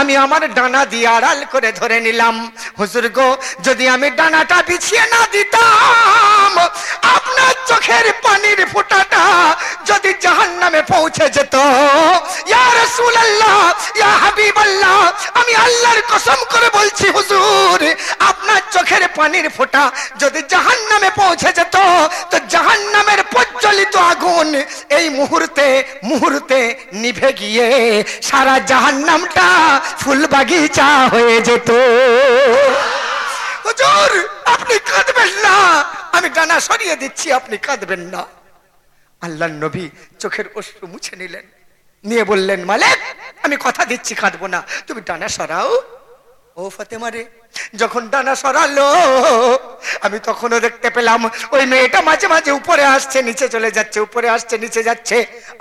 আমি আমার ডানা দিয়ে আড়াল করে ধরে নিলাম। হুজুর গো, যদি আমি ডানাটা বিছিয়ে না দিতাম, আপনার চোখের পানির ফোঁটাটা যদি জাহান্নামে পৌঁছে যেত। ইয়া রাসূলুল্লাহ আমি আল্লাহর কসম করে বলছি, হুজুর, আপনার চোখের পানির ফোঁটা যদি জাহান্নামে পৌঁছে যেত, তো জাহান্নামের প্রজ্বলিত আগুন এই মুহূর্তে মুহূর্তে নিভে গিয়ে সারা জাহান্নামটা ফুল বাগিচা হয়ে যেত। হুজুর, আপনি কাঁদবেন না। আমি ডানা সরিয়ে দিচ্ছি, আপনি কাঁদবেন না। আল্লাহ নবী চোখের অশ্রু মুছে নিলেন। নিয়ে বললেন, মালিক, আমি কথা দিচ্ছি, কাঁদবো না। তুমি ডানা সরাও। ও ফাতেমা রে, যখন ডানা সরালো, আমি তখনও দেখতে পেলাম, ওই মেয়েটা মাঝে মাঝে উপরে আসছে, নিচে চলে যাচ্ছে, উপরে আসছে, নিচে যাচ্ছে।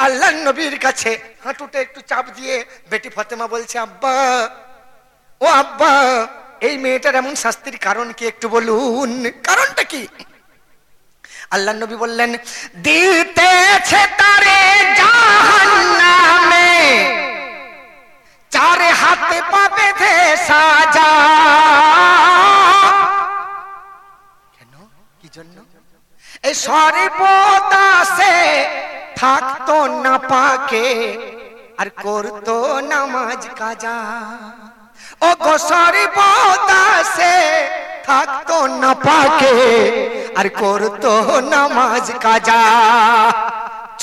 আল্লাহ নবীর কাছে হাঁটুতে একটু চাপ দিয়ে বেটি ফাতেমা বলছে, আব্বা, ও আব্বা, এই মেয়েটার এমন শাস্তির কারণ কি একটু বলুন? কারণটা কি? আল্লাহ নবী বললেন, দিতেছে তারে জাহান্নামে চার হাতে পাবে ধে সাজা। কেন? কি জন্য? এই সর্বদাসে থাকতো না পাকে, আর করতো নামাজ কাজা। ও গো সর্বদাসে থাকতো না পাকে, আর করতো নামাজ কাজা।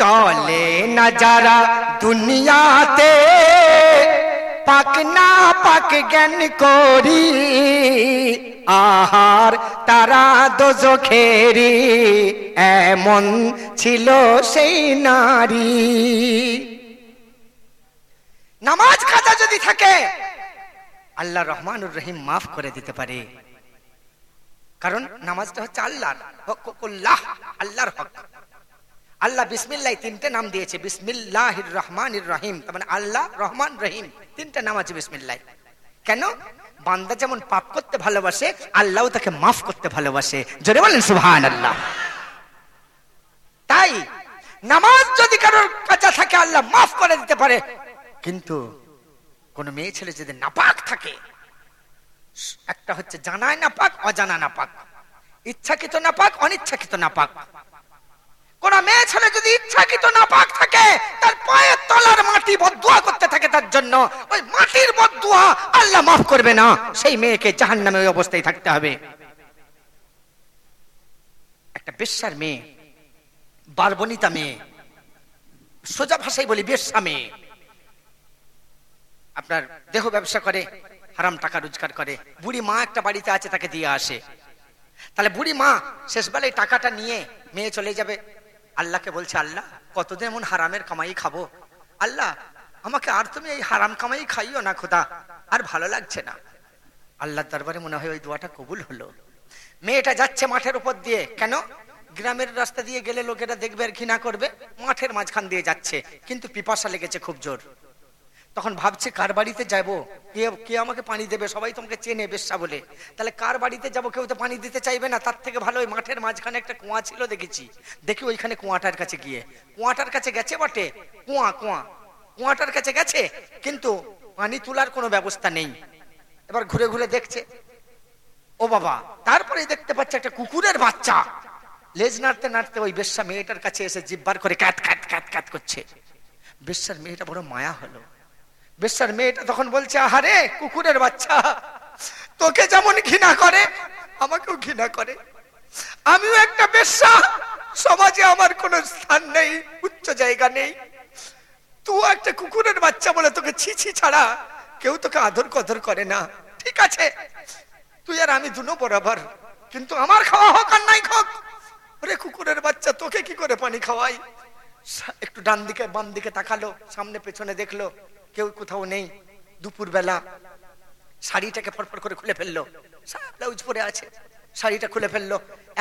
চলে না যারা দুনিয়াতে পাক না পাক জ্ঞান করি, আহার তারা দোজখেরি, এমন ছিল সেই নারী। নামাজ কাজা যদি থাকে, আল্লাহ রহমানুর রহিম মাফ করে দিতে পারে। কারণ নামাজটা হচ্ছে আল্লাহর হকুল্লাহ আল্লাহর হক। আল্লাহ বিসমিল্লাহ তিনটে নাম দিয়েছে। বিসমিল্লাহ রহমান রহিম। তার মানে আল্লাহ রহমান রহিম। তিনটে নাম আছে বিসমিল্লাহ। কেন? বান্দা যেমন পাপ করতে ভালোবাসে, আল্লাহ তাকে মাফ করতে ভালোবাসে। জোরে বলেন সুবহান আল্লাহ তাই নামাজ যদি কারোর কাজা থাকে, আল্লাহ মাফ করে দিতে পারে। কিন্তু কোন মেয়ে ছেলে যদি নাপাক থাকে, একটা হচ্ছে জানায় নাপাক, অজানা নাপাক। ইচ্ছাকৃত নাপাক, অনিচ্ছাকৃত নাপাক। কোন মেয়ে ছেলে যদি ইচ্ছাকৃত না পাক থাকে, তার পায়ের তলার মাটি বদুয়া করতে থাকে তার জন্য। ওই মাটির বদুয়া আল্লাহ মাফ করবে না। সেই মেয়েকে জাহান নামে ওই অবস্থায় থাকতে হবে। একটা বেশ্যার মেয়ে বারবনিতা মেয়ে, সোজা ভাষায় বলি বেশ্যা মেয়ে। আপনার দেহ ব্যবসা করে, হারাম টাকা রোজগার করে। বুড়ি মা একটা বাড়িতে আছে, তাকে দিয়ে আসে। তাহলে বুড়ি মা শেষ বেলায় টাকাটা নিয়ে মেয়ে চলে যাবে। আল্লাহকে বলছে, আল্লাহ, কতদিন এমন হারামের কামাই খাব? আল্লাহ, আমাকে আর তুমি এই হারাম কামাই খাইও না, খোদা, আর ভালো লাগছে না। আল্লাহ দরবারে মনে হয় ওই দোয়াটা কবুল হলো। মেয়েটা যাচ্ছে মাঠের উপর দিয়ে, কেন? গ্রামের রাস্তা দিয়ে গেলে লোকেরা দেখবে আর ঘৃণা করবে, মাঠের মাঝখান দিয়ে যাচ্ছে। কিন্তু পিপাসা লেগেছে খুব জোর। তখন ভাবছে, কার বাড়িতে যাব? কে কে আমাকে পানি দেবে? সবাই তোমাকে চেনে বেশ্যা বলে। তাহলে কার বাড়িতে যাব? কেউ তো পানি দিতে চাইবে না। তার থেকে ভালো ওই মাঠের মাঝখানে একটা কুয়া ছিল দেখেছি। দেখি ওইখানে কুয়াটার কাছে গিয়ে। কুয়াটার কাছে গেছে বটে? কুয়া কুয়া। কুয়াটার কাছে গেছে? কিন্তু পানি তোলার কোনো ব্যবস্থা নেই। এবার ঘুরে ঘুরে দেখছে, ও বাবা তারপরে দেখতে পাচ্ছে একটা কুকুরের বাচ্চা। লেজ নাড়তে নাড়তে ওই বেশ্যা মেয়েটার কাছে এসে জিব্বার করে ক্যাট ক্যাট ক্যাট ক্যাট করছে। বেশ্যার মেয়েটা বড় মায়া হলো। বেশ্যার মেয়েটা তখন বলছে, আহারে, কুকুরের বাচ্চা। তোকে যেমন ঘৃণা করে, আমাকেও ঘৃণা করে। আমিও একটা বেশ্যা। সমাজে আমার কোনো স্থান নেই, উচ্চ জায়গা নেই। তুই একটা কুকুরের বাচ্চা বলে তোকে ছিছি ছাড়া কেউ তোকে আদর কদর করে না। ঠিক আছে, তুই আর আমি দুনো বরাবর। কিন্তু আমার খাওয়া হোক আর নাই হোক, ওরে কুকুরের বাচ্চা, তোকে কি করে পানি খাওয়াই? একটু ডান দিকে, বাম দিকে তাকালো, সামনে পেছনে দেখল। কেউ কোথাও নেই। দুপুর বেলা শাড়িটাকে ফটফট করে খুলে ফেলল। ব্লাউজ পরে আছে। শাড়িটা খুলে ফেলল।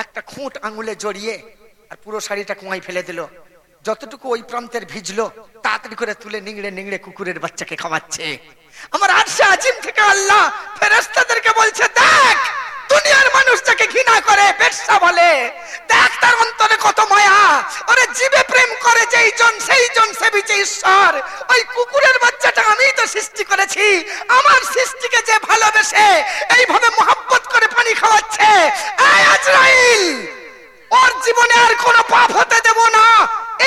একটা খুঁট আঙুলে জড়িয়ে আর পুরো শাড়িটা কুয়াই ফেলে দিল। যতটুকু ওই প্রান্তের ভিজলো, তাড়াতাড়ি করে তুলে নিংড়ে নিংড়ে কুকুরের বাচ্চাকে খাওয়াচ্ছে। আমার আরশে আজিম থেকে আল্লাহ ফেরেস্তাদেরকে বলছে, দেখ দুনিয়ার মানুষ যাকে ঘৃণা করে, বেশ্যা বলে। দেখ তার অন্তরে কত মায়া। ওরে জীবে প্রেম করে যেই জন, সেই জন সেবিছে ঈশ্বর। ওই কুকুরের বাচ্চাটা আমি তো সৃষ্টি করেছি। আমার সৃষ্টিকে যে ভালোবেসে এইভাবে মোহাব্বত করে পানি খাওয়াচ্ছে। আজরাইল, ওর জীবনে আর কোনো পাপ হতে দেব না।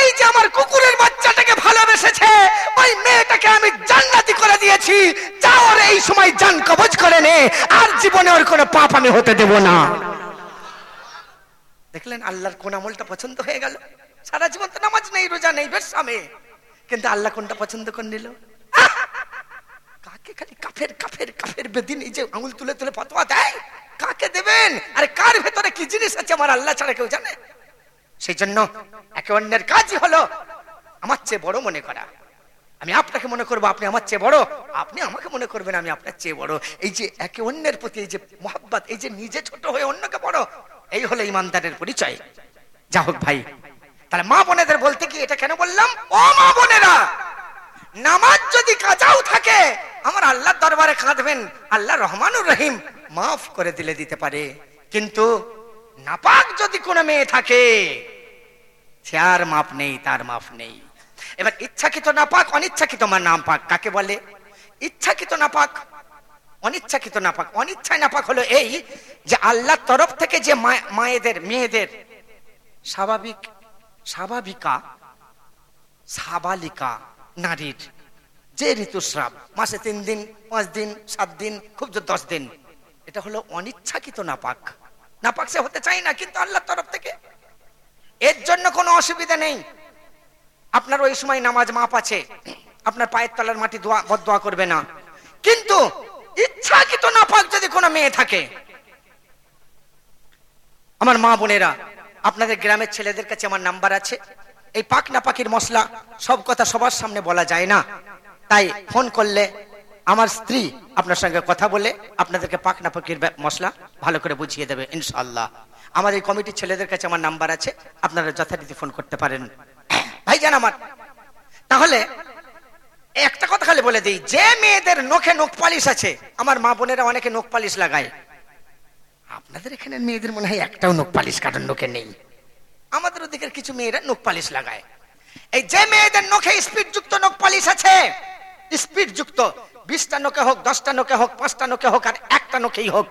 এই যে আমার কুকুরের বাচ্চাটাকে ভালোবেসেছে, ওই মেয়েটাকে আমি জান্নাতি করে দিয়েছি। যা ওর এই সময় জান কবজ করে নে, আর জীবনে ওর কোনো পাপ আমি হতে দেব না। দেখলেন আল্লাহর কোন আমলটা পছন্দ হয়ে গেল? সারা জীবন তো নামাজ নেই, রোজা নেই, বেশ সামে কিন্তু আল্লাহ কোনটা পছন্দ করে নিল? কাকে খালি কাফের কাফের কাফের বেদিন এই যে আঙুল তুলে তুলে ফতোয়া দেয়? কাকে দেবেন? আরে কার ভেতরে কি জিনিস আছে আমার আল্লাহ ছাড়া কেউ জানে? সেই জন্য একে অন্যের কাজই হলো আমার চেয়ে বড় মনে করা। আমি আপনাকে মনে করব, আপনি আমার চেয়ে বড়। আপনি আমাকে মনে করবেন আমি আপনার চেয়ে বড়। এই যে একে অন্যের প্রতি এই যে মোহাব্বত, এই যে নিজে ছোট হয়ে অন্যকে বড়, এই হলো ইমানদারের পরিচয়। যা হোক ভাই, তাহলে মা বোনেদের বলতে কি এটা কেন বললাম? ও মা বোনেরা, নামাজ যদি কাজাও থাকে, আমার আল্লাহ দরবারে কাঁদবেন। আল্লাহ রহমানুর রহিম মাফ করে দিলে দিতে পারে। কিন্তু নাপাক যদি কোনো মেয়ে থাকে, সে আর মাপ নেই, তার মাফ নেই। এবার ইচ্ছাকৃত নাপাক, অনিচ্ছাকৃত আমার নাম পাক কাকে বলে? ইচ্ছাকৃত নাপাক, অনিচ্ছাকৃত নাপাক। অনিচ্ছায় নাপাক হলো এই যে আল্লাহর তরফ থেকে যে মায়েদের, মেয়েদের স্বাভাবিক, স্বাভাবিকা, সাবালিকা নারীর যে ঋতুস্রাব, মাসে তিন দিন, পাঁচ দিন, সাত দিন, খুব দশ দিন, এটা হলো অনিচ্ছাকৃত নাপাক। নাপাক সে হতে চাই না, কিন্তু আল্লাহর তরফ থেকে। এর জন্য কোনো অসুবিধা নেই। আপনার ওই সময় নামাজ মাপ আছে। আপনার পায়ের তলার মাটি দোয়া বদোয়া করবে না। কিন্তু ইচ্ছাকৃত নাপাক যদি কোনো মেয়ে থাকে, আমার মা বোনেরা, আপনাদের গ্রামের ছেলেদের কাছে আমার নাম্বার আছে। এই পাক না পাখির মশলা সব কথা সবার সামনে বলা যায় না। তাই ফোন করলে আমার স্ত্রী আপনার সঙ্গে কথা বলে আপনাদেরকে পাক না পাখির মশলা ভালো করে বুঝিয়ে দেবে ইনশাল্লাহ আমাদের কমিটির ছেলেদের কাছে আমার নাম্বার আছে, আপনারা যথারীতি ফোন করতে পারেন। ভাই জান আমার, তাহলে একটা কথা খালি বলে দিই, যে মেয়েদের নখে নখ পালিশ আছে, আমার মা বোনেরা অনেকে নখ পালিশ লাগায়। আপনাদের এখানে মেয়েদের মনে হয় একটাও নখ পালিশ কারণ নখে নেই। আমাদের ওদিকের কিছু মেয়েরা নখ পালিশ লাগায়। এই যে মেয়েদের নখে স্পিড যুক্ত নখ পালিশ আছে স্পিড যুক্ত বিশটা নখে হোক, দশটা নখে হোক, পাঁচটা নখে হোক আর একটা নখেই হোক।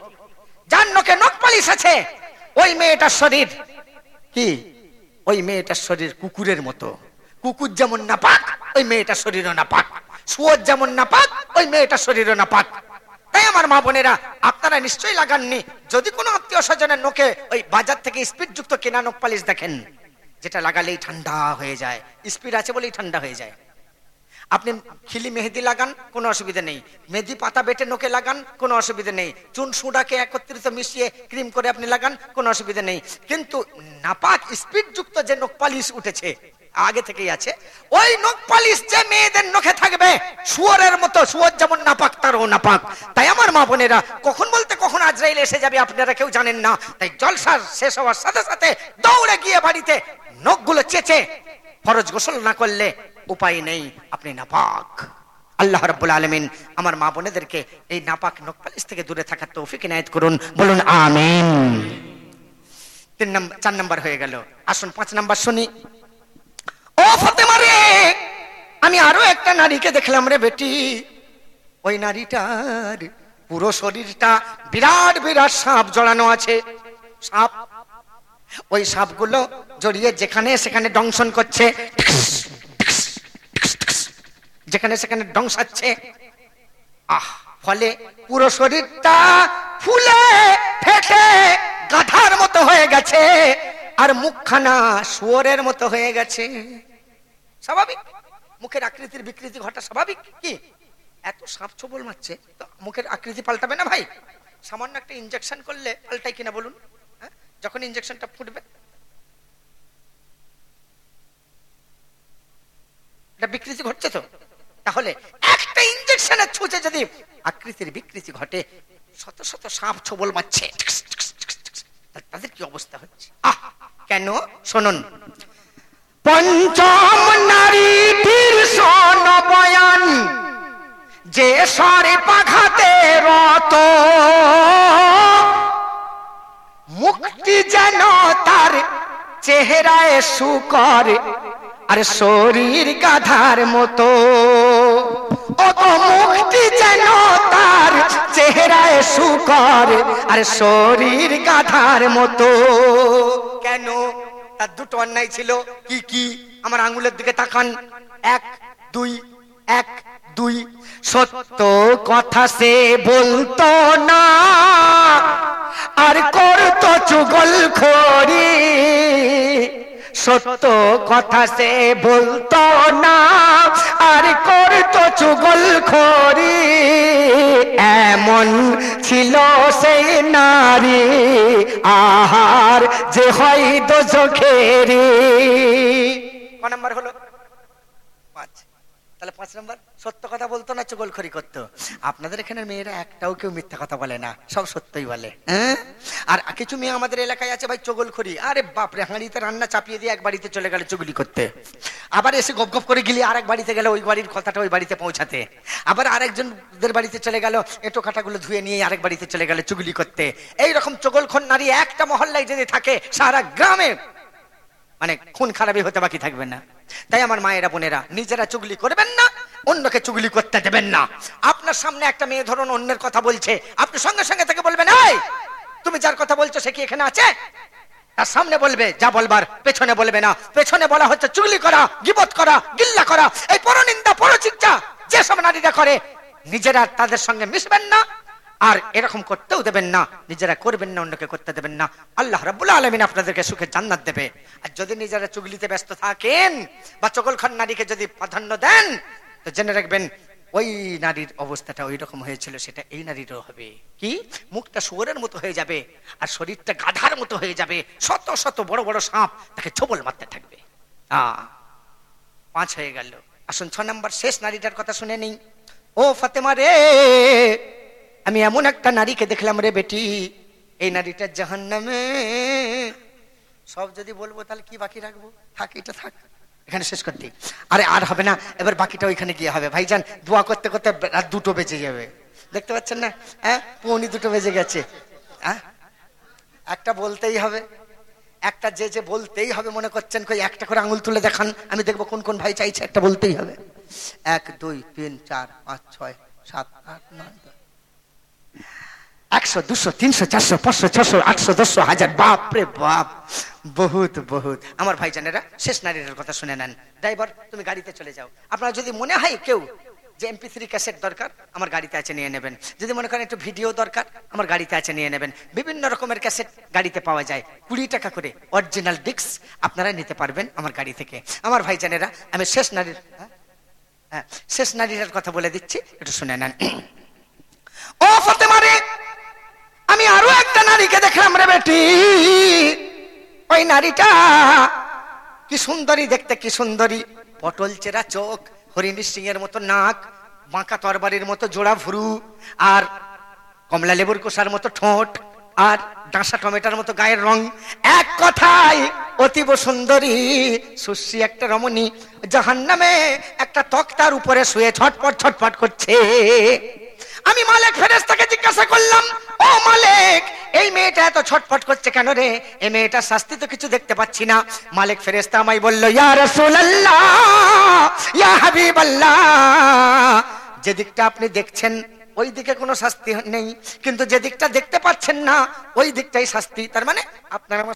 যার নখে নখ পালিশ আছে, ওই মেয়েটার শরীর। কি? ওই মেয়েটার শরীর কুকুরের মতো। কুকুর যেমন না পাক ওই মেয়েটার শরীরও না পাক শুয়োর যেমন না পাক ওই মেয়েটার শরীরও না পাক তাই আমার মা বোনেরা, আপনারা নিশ্চয়ই লাগাননি, যদি কোনো আত্মীয় স্বজনের নোকে ওই বাজার থেকে স্পিড যুক্ত কেনা নখ পালিশ দেখেন, যেটা লাগালেই ঠান্ডা হয়ে যায়। স্পিড আছে বলেই ঠান্ডা হয়ে যায়। আপনি খিলি মেহেদি লাগান, কোনো অসুবিধা নেই। মেহেদি পাতা বেটে নোকে লাগান, কোনো অসুবিধা নেই। চুন সুডাকে একত্রিত মিশিয়ে ক্রিম করে আপনি লাগান, কোনো অসুবিধা নেই। কিন্তু নাপাক স্পিড যুক্ত যে নখ পালিশ উঠেছে, আগে থেকেই আছে, ওই নখ পালিশ যে মেয়েদের নখে থাকবে, শুয়ারের মতো, শুয়ার যেমন নাপাক, তারও নাপাক। তাই আমার মা বোনেরা, কখন বলতে কখন আজরাইল এসে যাবে আপনারা কেউ জানেন না। তাই জলসার শেষ হওয়ার সাথে সাথে দৌড়ে গিয়ে বাড়িতে নখগুলো চেচে ফরজ গোসল না করলে উপায় নেই, আপনি নাপাক। আল্লাহ রাব্বুল আলামিন আমার মা বোনেদেরকে এই নাপাক নকপালিশ থেকে দূরে থাকার তৌফিক ইনায়েত করুন, বলুন আমিন। তিন নম্বর চার নম্বর হয়ে গেল। আসুন, পাঁচ নম্বর শুনি। ও ফাতেমা আমি আরও একটা নারীকে দেখলাম রে বেটি। ওই নারীটার পুরো শরীরটা বিরাট বিরাট সাপ জড়ানো আছে। সাপ? ওই সাপগুলো জড়িয়ে যেখানে সেখানে দংশন করছে। যেখানে সেখানে দংশাচ্ছে আহ, ফলে পুরো শরীরটা ফুলে ফেটে, গাধার মতো হয়ে গেছে, আর মুখখানা শুয়োরের মতো হয়ে গেছে। স্বাভাবিক? মুখের আকৃতির বিকৃতি ঘটা স্বাভাবিক? কি? এত সাপ ছবল মারছে, তো মুখের আকৃতি পাল্টাবে না ভাই? সামান্য একটা ইনজেকশন করলে পাল্টাই কিনা বলুন? হ্যাঁ? যখন ইনজেকশনটা ফুটবে। এটা বিকৃতি ঘটছে তো? তাহলে একটা ইনজেকশনের ছুঁচে যদি আকৃতির বিকৃতি ঘটে, শত শত সাপ ছবল মারছে। তাদের কি অবস্থা হচ্ছে? আহ! কেন? শুনুন। পঞ্চম সন বয়ান, যে সরে পাখাতে রত। মুক্তি যেন তার চেহারায় সুকর, আর শরীর গাধার মতো। অত মুক্তি যেন তার চেহারায় সুকর আর শরীর গাধার মতো। কেন? তার দুটো অন্যায় ছিল। কি কি? আমার আঙ্গুলের দিকে তাকান। এক দুই এক দুই। সত্য কথা সে বলতো না। আর করতো চুগল খড়ি। সত্য কথা সে বলতো না। আর করত চুগল খরি এমন ছিল সেই নারী। আহার যে হয় তো চোখেরি ক নম্বর হলো? পাঁচ। তাহলে পাঁচ নাম্বার। সত্য কথা বলতো না চুগলখড়ি করতো? আপনাদের এখানে মেয়েরা একটাও কেউ মিথ্যা কথা বলে না, সব সত্যই বলে। হ্যাঁ? আর কিছু মেয়ে আমাদের এলাকায় আছে ভাই চগলখড়ি। আরে বাপরে, হাঁড়িতে রান্না চাপিয়ে দিয়ে এক বাড়িতে চলে গেল চুগলি করতে। আবার এসে গপ গপ করে গেলে আরেক বাড়িতে গেলে ওই বাড়ির কথাটা ওই বাড়িতে পৌঁছাতে। আবার আরেকজনদের বাড়িতে চলে গেল, এটো কাটাগুলো ধুয়ে নিয়ে আরেক বাড়িতে চলে গেল চুগলি করতে। এই রকম চগলখন নারী একটা মহল্লায় যদি থাকে, সারা গ্রামে মানে খুন খারাপই হতে বাকি থাকবে না। তাই আমার মায়েরা বোনেরা, নিজেরা চুগলি করবেন না অন্যকে চুগলি করতে দেবেন না। আপনার সামনে একটা মেয়ে ধরুন, অন্যের কথা বলছে। আপনি সঙ্গে সঙ্গে থেকে বলবেন, এই, তুমি যার কথা বলছো সে কি এখানে আছে? তার সামনে বলবে, যা বলবার, পেছনে বলবে না। পেছনে বলা হচ্ছে চুগলি করা, গিবত করা, গিল্লা করা। এই পরনিন্দা পরচিকিৎসা যেসব নারীরা করে, নিজেরা তাদের সঙ্গে মিশবেন না আর এরকম করতেও দেবেন না। নিজেরা করবেন না, অন্যকে করতে দেবেন না। আল্লাহ রাব্বুল আলমিন আপনাদেরকে সুখে জান্নাত দেবে। আর যদি নিজেরা চুগলিতে ব্যস্ত থাকেন বা চগলখান নারীকে যদি প্রাধান্য দেন তো জেনে রাখবেন, ওই নারীর অবস্থাটা ওই রকম হয়েছিল, সেটা এই নারীরও হবে। কি? মুখটা শুয়োরের মতো হয়ে যাবে আর শরীরটা গাধার মতো হয়ে যাবে। শত শত বড় বড় সাপ তাকে ছবল মারতে থাকবে। পাঁচ হয়ে গেল। আসুন, ছ নম্বর শেষ নারীটার কথা শুনে নিই। ও ফাতেমা রে, আমি এমন একটা নারীকে দেখলাম রে বেটি। এই নারীটা জাহান নামে সব যদি বলব, তাহলে কি বাকি রাখব? থাক, এটা থাক। এখানে শেষ করতে। আরে আর হবে না, এবার বাকিটা ওইখানে গিয়ে হবে। ভাইজান, দোয়া করতে করতে রাত দুটো বেজে যাবে। দেখতে পাচ্ছেন না? হ্যাঁ? পৌনি দুটো বেজে গেছে। একটা বলতেই হবে। একটা যে যে বলতেই হবে, মনে করছেন কই, একটা করে আঙুল তুলে দেখান। আমি দেখব কোন কোন ভাই চাইছে একটা বলতেই হবে। এক, দুই, তিন, চার, পাঁচ, ছয়, সাত, আট, নয়। একশো দুশো, তিনশো, চারশো, পাঁচশো, ছশো, আটশো, দশশো, হাজার। বাপ রে বাপ। বহুত বহুত। আমার ভাইজানেরা, শেষ নারীর কথা শুনে নেন। ড্রাইভার, তুমি গাড়িতে চলে যাও। আপনার যদি মনে হয় কেউ যে এমপি থ্রি ক্যাসেট দরকার, আমার গাড়িতে আছে, নিয়ে নেবেন। যদি মনে করেন একটু ভিডিও দরকার, আমার গাড়িতে আছে, নিয়ে নেবেন। বিভিন্ন রকমের ক্যাসেট গাড়িতে পাওয়া যায়। কুড়ি টাকা করে অরিজিনাল ডিস্ক আপনারা নিতে পারবেন আমার গাড়ি থেকে। আমার ভাইজানেরা, আমি শেষ নারীর হ্যাঁ? হ্যাঁ শেষ নারীর কথা বলে দিচ্ছি, একটু শুনে নেন। ও ফতেমা রে! আমি আরও একটা নারীকে দেখলাম রে বেটি। ওই নারীটা কি সুন্দরী, দেখতে কি সুন্দরী। পটল চেরা চোখ, হরিণী সিং এর মতো নাক, বাঁকা তরবারির মতো জোড়া ভুরু, আর কমলা লেবুর কোষার মতো ঠোঁট, আর ডাঁসা টমেটোর মতো গায়ের রং। এক কথায় অতীব সুন্দরী, সুশ্রী একটা রমণী, জাহান্নামে একটা তক্তার উপরে শুয়ে ছটপট ছটপট করছে। আমি মালিক ফেরেস্তাকে জিজ্ঞাসা করলাম, ও মালিক, এই মেয়েটা এত ছটফট করছে কেন রে? এই মেয়েটার শাস্তি তো কিছু দেখতে পাচ্ছি না। মালিক ফেরেস্তা আমায় বলল, ইয়া রাসূলুল্লাহ, ইয়া হাবিবাল্লাহ। যে দিকটা আপনি দেখছেন, ওই দিকে কোনো শাস্তি নেই, কিন্তু যে দিকটা দেখতে পাচ্ছেন না, ওই দিকটাই শাস্তি। তার মানে আপনার আমার